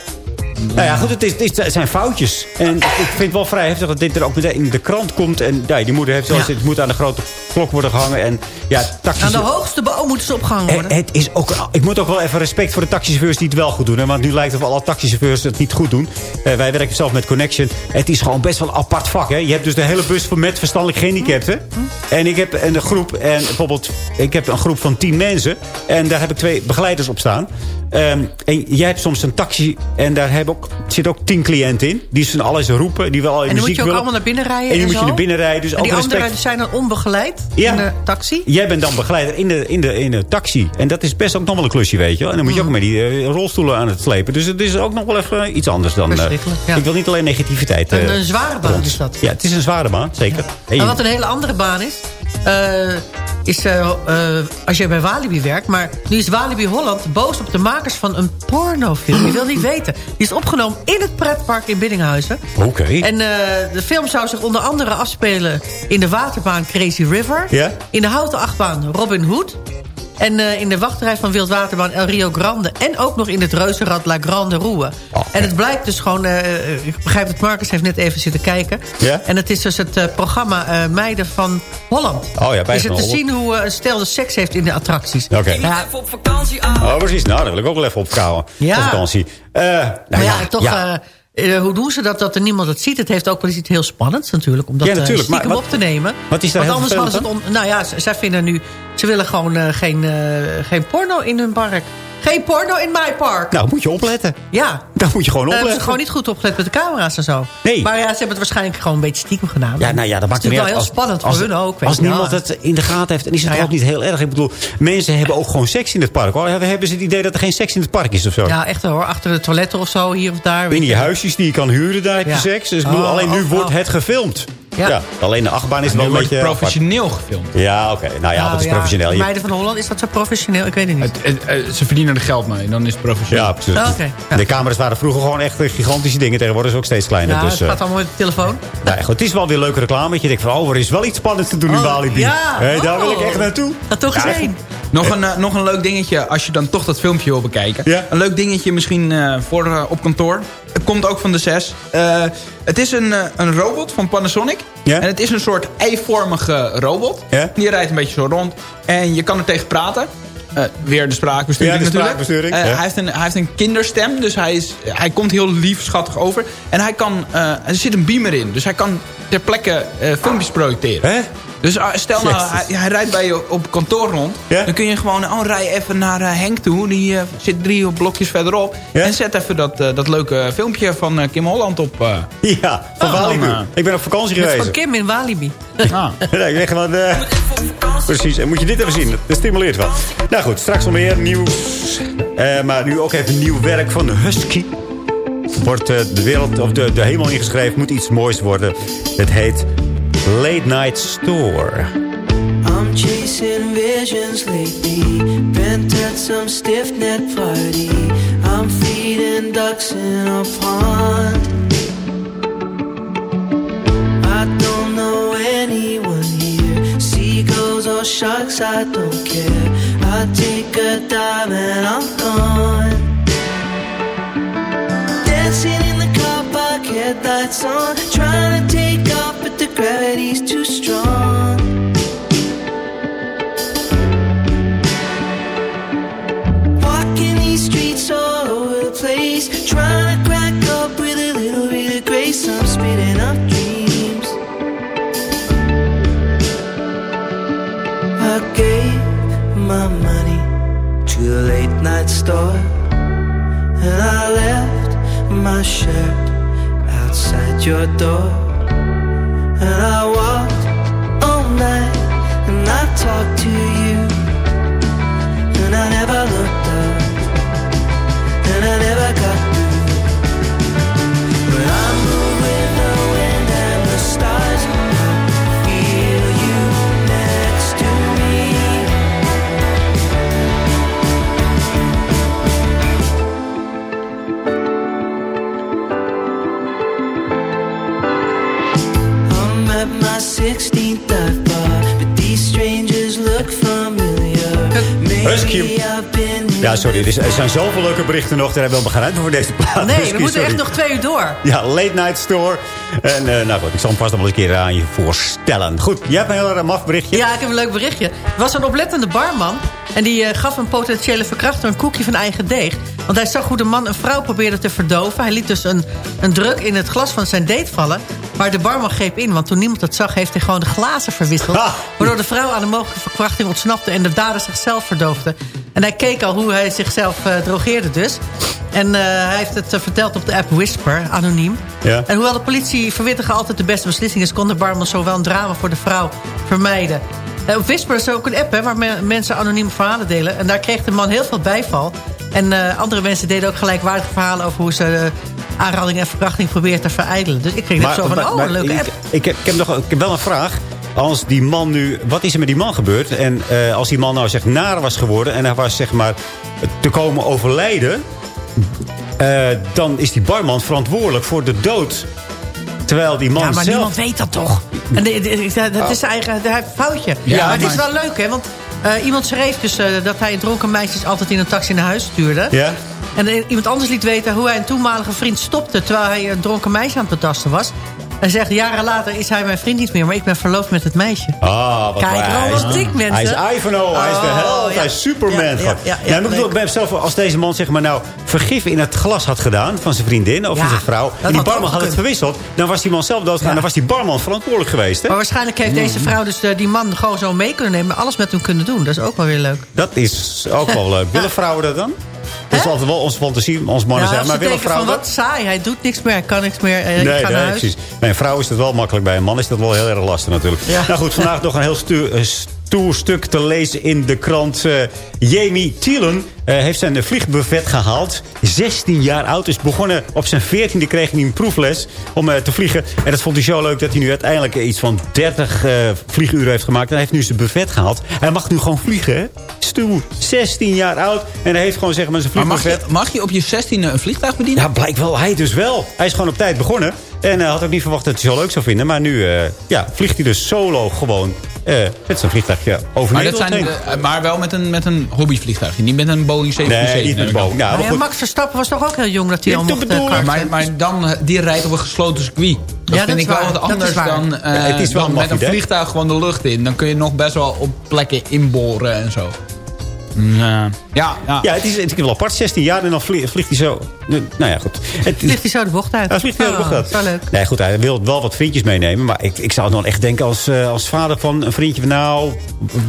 Nou ja, goed, het, is, zijn foutjes. En ik vind het wel vrij heftig dat dit er ook meteen in de krant komt. En ja, die moeder heeft zoals Ja. het moet aan de grote klok worden gehangen. En ja, taxis... Aan de hoogste boom moeten ze opgehangen worden. het is ook, ik moet ook wel even respect voor de taxichauffeurs die het wel goed doen. Hè? Want nu lijkt het of alle taxichauffeurs het niet goed doen. Eh, wij werken zelf met Connection. Het is gewoon best wel een apart vak. Hè? Je hebt dus de hele bus met verstandelijk gehandicapten. En ik heb een groep, en bijvoorbeeld, ik heb een groep van tien mensen. En daar heb ik twee begeleiders op staan. Ehm, en jij hebt soms een taxi en daar heb ook, zit ook tien cliënten in. Die zijn alles roepen, die wel al En dan muziek moet je ook willen. allemaal naar binnen rijden En die en moet je naar binnen rijden. Dus en die respect. anderen zijn dan onbegeleid Ja. in de taxi? Jij bent dan begeleider in de, in, de, in de taxi. En dat is best ook nog wel een klusje, weet je wel. En dan moet je ook met die eh, rolstoelen aan het slepen. Dus het is ook nog wel even iets anders dan... eh, ja. Ik wil niet alleen negativiteit... Een, eh, een zware baan rond. is dat. Ja, het is een zware baan, zeker. Hey, Maar wat een hele andere baan is... eh, is eh, eh, als je bij Walibi werkt... maar nu is Walibi Holland boos op de makers van een pornofilm. Je wil niet [CLEARS THROAT] weten. Die is opgenomen in het pretpark in Biddinghuizen. Oké. En de film zou zich onder andere afspelen... in de waterbaan Crazy River. Ja? In de houten achtbaan Robin Hood. En eh, in de wachtrij van Wildwaterbaan El Rio Grande. En ook nog in het reuzenrad La Grande Roue. Oh, En het blijkt dus gewoon... eh, ik begrijp dat Marcus heeft net even zitten kijken. Ja? En het is dus het eh, programma eh, Meiden van Holland. Oh ja, bij Is het te zien hoe eh, een stel de seks heeft in de attracties. Oké. Ja, Oh, precies. Nou, daar wil ik ook wel even op houden. Ja. Op vakantie. Eh, nou maar ja, ja, toch... ja. Eh, hoe doen ze dat, dat er niemand het ziet? Het heeft ook wel iets heel spannends natuurlijk. Om dat Ja, eh, natuurlijk, maar stiekem wat- op te nemen. wat is daar Want anders hadden ze het... On, nou ja, zij vinden nu... Ze willen gewoon eh, geen, geen porno in hun park. Geen porno in mijn park. Nou, moet je opletten. Ja. Daar moet je gewoon hebben opletten. ze gewoon niet goed opgelet met de camera's en zo. Nee. Maar ja, ze hebben het waarschijnlijk gewoon een beetje stiekem gedaan. Ja, nou ja, dat maakt Het is niet natuurlijk uit. wel heel spannend voor hun ook. weet Als niemand het in de gaten heeft, dan is het Nou ook niet heel erg. Ik bedoel, mensen hebben ook gewoon seks in het park. Hoor. Hebben ze het idee dat er geen seks in het park is of zo? Ja, echt hoor. Achter de toiletten of zo, hier of daar. In die je. huisjes die je kan huren, daar heb je Ja. seks. Dus ik bedoel, Oh, alleen nu oh, wordt oh. het gefilmd. Ja. Alleen de achtbaan is wel een wordt beetje... professioneel gefilmd. Ja, oké. Nou ja, Nou dat is professioneel. Je- Meiden van Holland, is dat zo professioneel? Ik weet het niet. Het, het- eh, ze verdienen er geld mee, dan is het professioneel. Ja, absoluut. Oh. Ja. De camera's waren vroeger gewoon echt gigantische dingen. Tegenwoordig is het ook steeds kleiner. Ja, dus, het eh, gaat allemaal met de telefoon. nou goed, het is wel weer een leuke reclame. Dat je denkt van, oh, er is wel iets spannends te doen in Oh, Walibi. ja. Hé, daar wil ik Oh. echt naartoe. Dat toch eens. Nog een, eh, nog een leuk dingetje, als je dan toch dat filmpje wil bekijken. Ja. Een leuk dingetje misschien eh, voor eh, op kantoor. Het komt ook van de 6. Eh, het is een, eh, een robot van Panasonic. En het is een soort eivormige robot. Die rijdt een beetje zo rond. En je kan er tegen praten. Eh, weer de spraakbesturing Ja, de natuurlijk. spraakbesturing, ja. hij, heeft een, hij heeft een kinderstem, dus hij, is, hij komt heel lief, schattig over. En hij kan, er zit een beamer in, dus hij kan ter plekke filmpjes projecteren. Hè? Dus ah, stel nou, hij, hij rijdt bij je op kantoor rond. Ja? Dan kun je gewoon, oh, rij even naar eh, Henk toe. Die eh, zit drie blokjes verderop. Ja? En zet even dat, eh, dat leuke filmpje van eh, Kim Holland op. eh. Ja, van Oh, Walibi. dan, ik ben op vakantie Met van geweest. Kim in Walibi. [LAUGHS] Ah. Nee, ik weet gewoon... eh, precies, en moet je dit even zien. Dat stimuleert wel. Nou goed, straks nog meer nieuws. Eh, maar nu ook even nieuw werk van Husky. Wordt de wereld, of de, de hemel ingeschreven, moet iets moois worden. Het heet Late Night Store. I'm chasing visions lately. Bent at some stiff neck party. I'm feeding ducks in a pond. I don't know anyone here. Seagulls or sharks, I don't care. I take a dive and I'm gone. Dancing in the car park, headlights on. Trying to take off, but the gravity's too strong. Walking these streets all over the place, trying to crack up with a little bit of grace. I'm spitting up dreams. I gave my money to the late night store, and I left my shirt outside your door, and I walked all night, and I talked to 16th dive bar, but these strangers look familiar. Husky. Maybe I've been Ja, sorry, er zijn zoveel leuke berichten nog. Daar hebben we wel begrijpen voor deze plaat. Nee, Husky, we moeten sorry. echt nog twee uur door. Ja, Late Night Store. En eh, nou goed, ik zal hem vast nog wel eens een keer aan je voorstellen. Goed, jij hebt een heel erg maf berichtje. Ja, ik heb een leuk berichtje. Er was een oplettende barman. En die eh, gaf een potentiële verkrachter een koekje van eigen deeg. Want hij zag hoe de man een vrouw probeerde te verdoven. Hij liet dus een, een druk in het glas van zijn date vallen. Maar de barman greep in. Want toen niemand het zag, heeft hij gewoon de glazen verwisseld. Waardoor de vrouw aan de mogelijke verkrachting ontsnapte. En de dader zichzelf verdoofde. En hij keek al hoe hij zichzelf eh, drogeerde dus. En eh, hij heeft het eh, verteld op de app Whisper, anoniem. Ja. En hoewel de politie verwittigen altijd de beste beslissing is... kon de barman zo wel een drama voor de vrouw vermijden. Whisper is ook een app hè, waar me- mensen anoniem verhalen delen. En daar kreeg de man heel veel bijval. En eh, andere mensen deden ook gelijkwaardige verhalen... over hoe ze de aanranding en verkrachting probeert te verijdelen. Dus ik kreeg net zo van, maar- oh, maar een leuke ik, app. Ik, heb, ik, heb nog, ik heb wel een vraag. Als die man nu... Wat is er met die man gebeurd? En eh, als die man nou zeg naar was geworden... en hij was zeg maar te komen overlijden... eh, dan is die barman verantwoordelijk voor de dood. Terwijl die man Ja, maar zelf... niemand weet dat toch? En de- de- de- dat is zijn eigen foutje. Ja, maar het is wel leuk, hè? Want eh, iemand schreef dus eh, dat hij dronken meisjes altijd in een taxi naar huis stuurde. Ja? En eh, iemand anders liet weten hoe hij een toenmalige vriend stopte... terwijl hij een dronken meisje aan het betasten was. Hij zegt, jaren later is hij mijn vriend niet meer... maar ik ben verloofd met het meisje. Ah, wat Kijk, romantiek, hij is, mensen. Hij is Ivanhoe, hij is de Oh, held, ja. hij is Superman. Ja, ja, ik bij mezelf, als deze man zeg maar nou vergif in het glas had gedaan... van zijn vriendin of van zijn vrouw... en die barman had het verwisseld... dan was die man zelf doodgegaan. Dan was die barman verantwoordelijk geweest. Hè? Maar waarschijnlijk heeft deze vrouw dus eh, die man gewoon zo mee kunnen nemen... alles met hem kunnen doen. Dat is ook wel weer leuk. Dat is ook wel leuk. [LAUGHS] Willen vrouwen dat dan? Dat is altijd wel onze fantasie, ons mannen zijn. Maar willen vrouwen wat saai, hij doet niks meer, hij kan niks meer, eh, ik Nee, ga nee, huis. precies. Bij een vrouw is dat wel makkelijk. Bij een man is dat wel heel erg lastig natuurlijk. Ja. Nou goed, vandaag nog een heel stu- eh, st- stoer stuk te lezen in de krant. eh Jamie Thielen eh, heeft zijn vliegbuffet gehaald. 16 jaar oud, is begonnen op zijn 14e kreeg hij een proefles om eh, te vliegen. En dat vond hij zo leuk dat hij nu uiteindelijk iets van 30 eh, vlieguren heeft gemaakt. En hij heeft nu zijn buffet gehaald. Hij mag nu gewoon vliegen, hè? Stoer, 16 jaar oud. En hij heeft gewoon zeg maar zijn Maar mag vliegbuffet. je, mag je op je 16e een vliegtuig bedienen? Ja, blijkt wel. Hij dus wel. Hij is gewoon op tijd begonnen. En had ook niet verwacht dat hij het zo leuk zou vinden. Maar nu ja, vliegt hij dus solo gewoon met zijn vliegtuigje over Maar, dat zijn, heen. eh, maar wel met een, met een hobbyvliegtuigje. Niet met een Boeing 747. Nee, niet met een Boeing. Nou, Maar ja. Max Verstappen was toch ook heel jong dat hij Ja, al dat mocht eh, karten? Maar, maar dan, eh, die rijdt op een gesloten circuit. Dat Ja, dat vind is ik wel waar. wat Dat is anders waar. dan, eh, Ja, het is wel dan een met een vliegtuig gewoon de lucht in. Dan kun je nog best wel op plekken inboren en zo. Ja, ja. ja. Ja, het is, het is wel apart. 16 jaar en dan vlie- vliegt hij zo... Nou ja, goed. Het, Vliegt hij zo de bocht uit? Ja, vliegt hij zo de bocht Oh, uit. Zo leuk. Nee, goed, hij wil wel wat vriendjes meenemen. Maar ik, ik zou dan echt denken als, eh, als vader van een vriendje... van, Nou,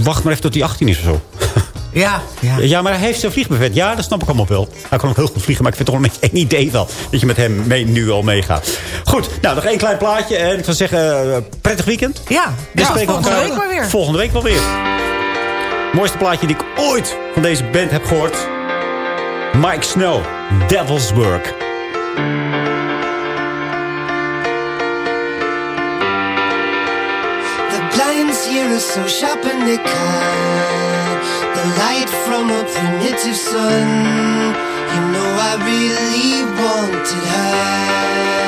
wacht maar even tot hij 18 is of zo. Ja, ja. [LAUGHS] Ja, maar hij heeft zijn vliegbuffet. Ja, dat snap ik allemaal wel. Hij kan ook heel goed vliegen, maar ik vind het toch een beetje een idee wel. Dat je met hem mee, nu al meegaat. Goed, nou, nog één klein plaatje. En ik zou zeggen, eh, prettig weekend. Ja, We ja spreken volgende week maar weer. Volgende week wel weer. Mooiste plaatje die ik ooit van deze band heb gehoord. Mike Snow, Devil's Work. The blinds here are so sharp and they cut the light from a primitive sun. You know I really wanted her.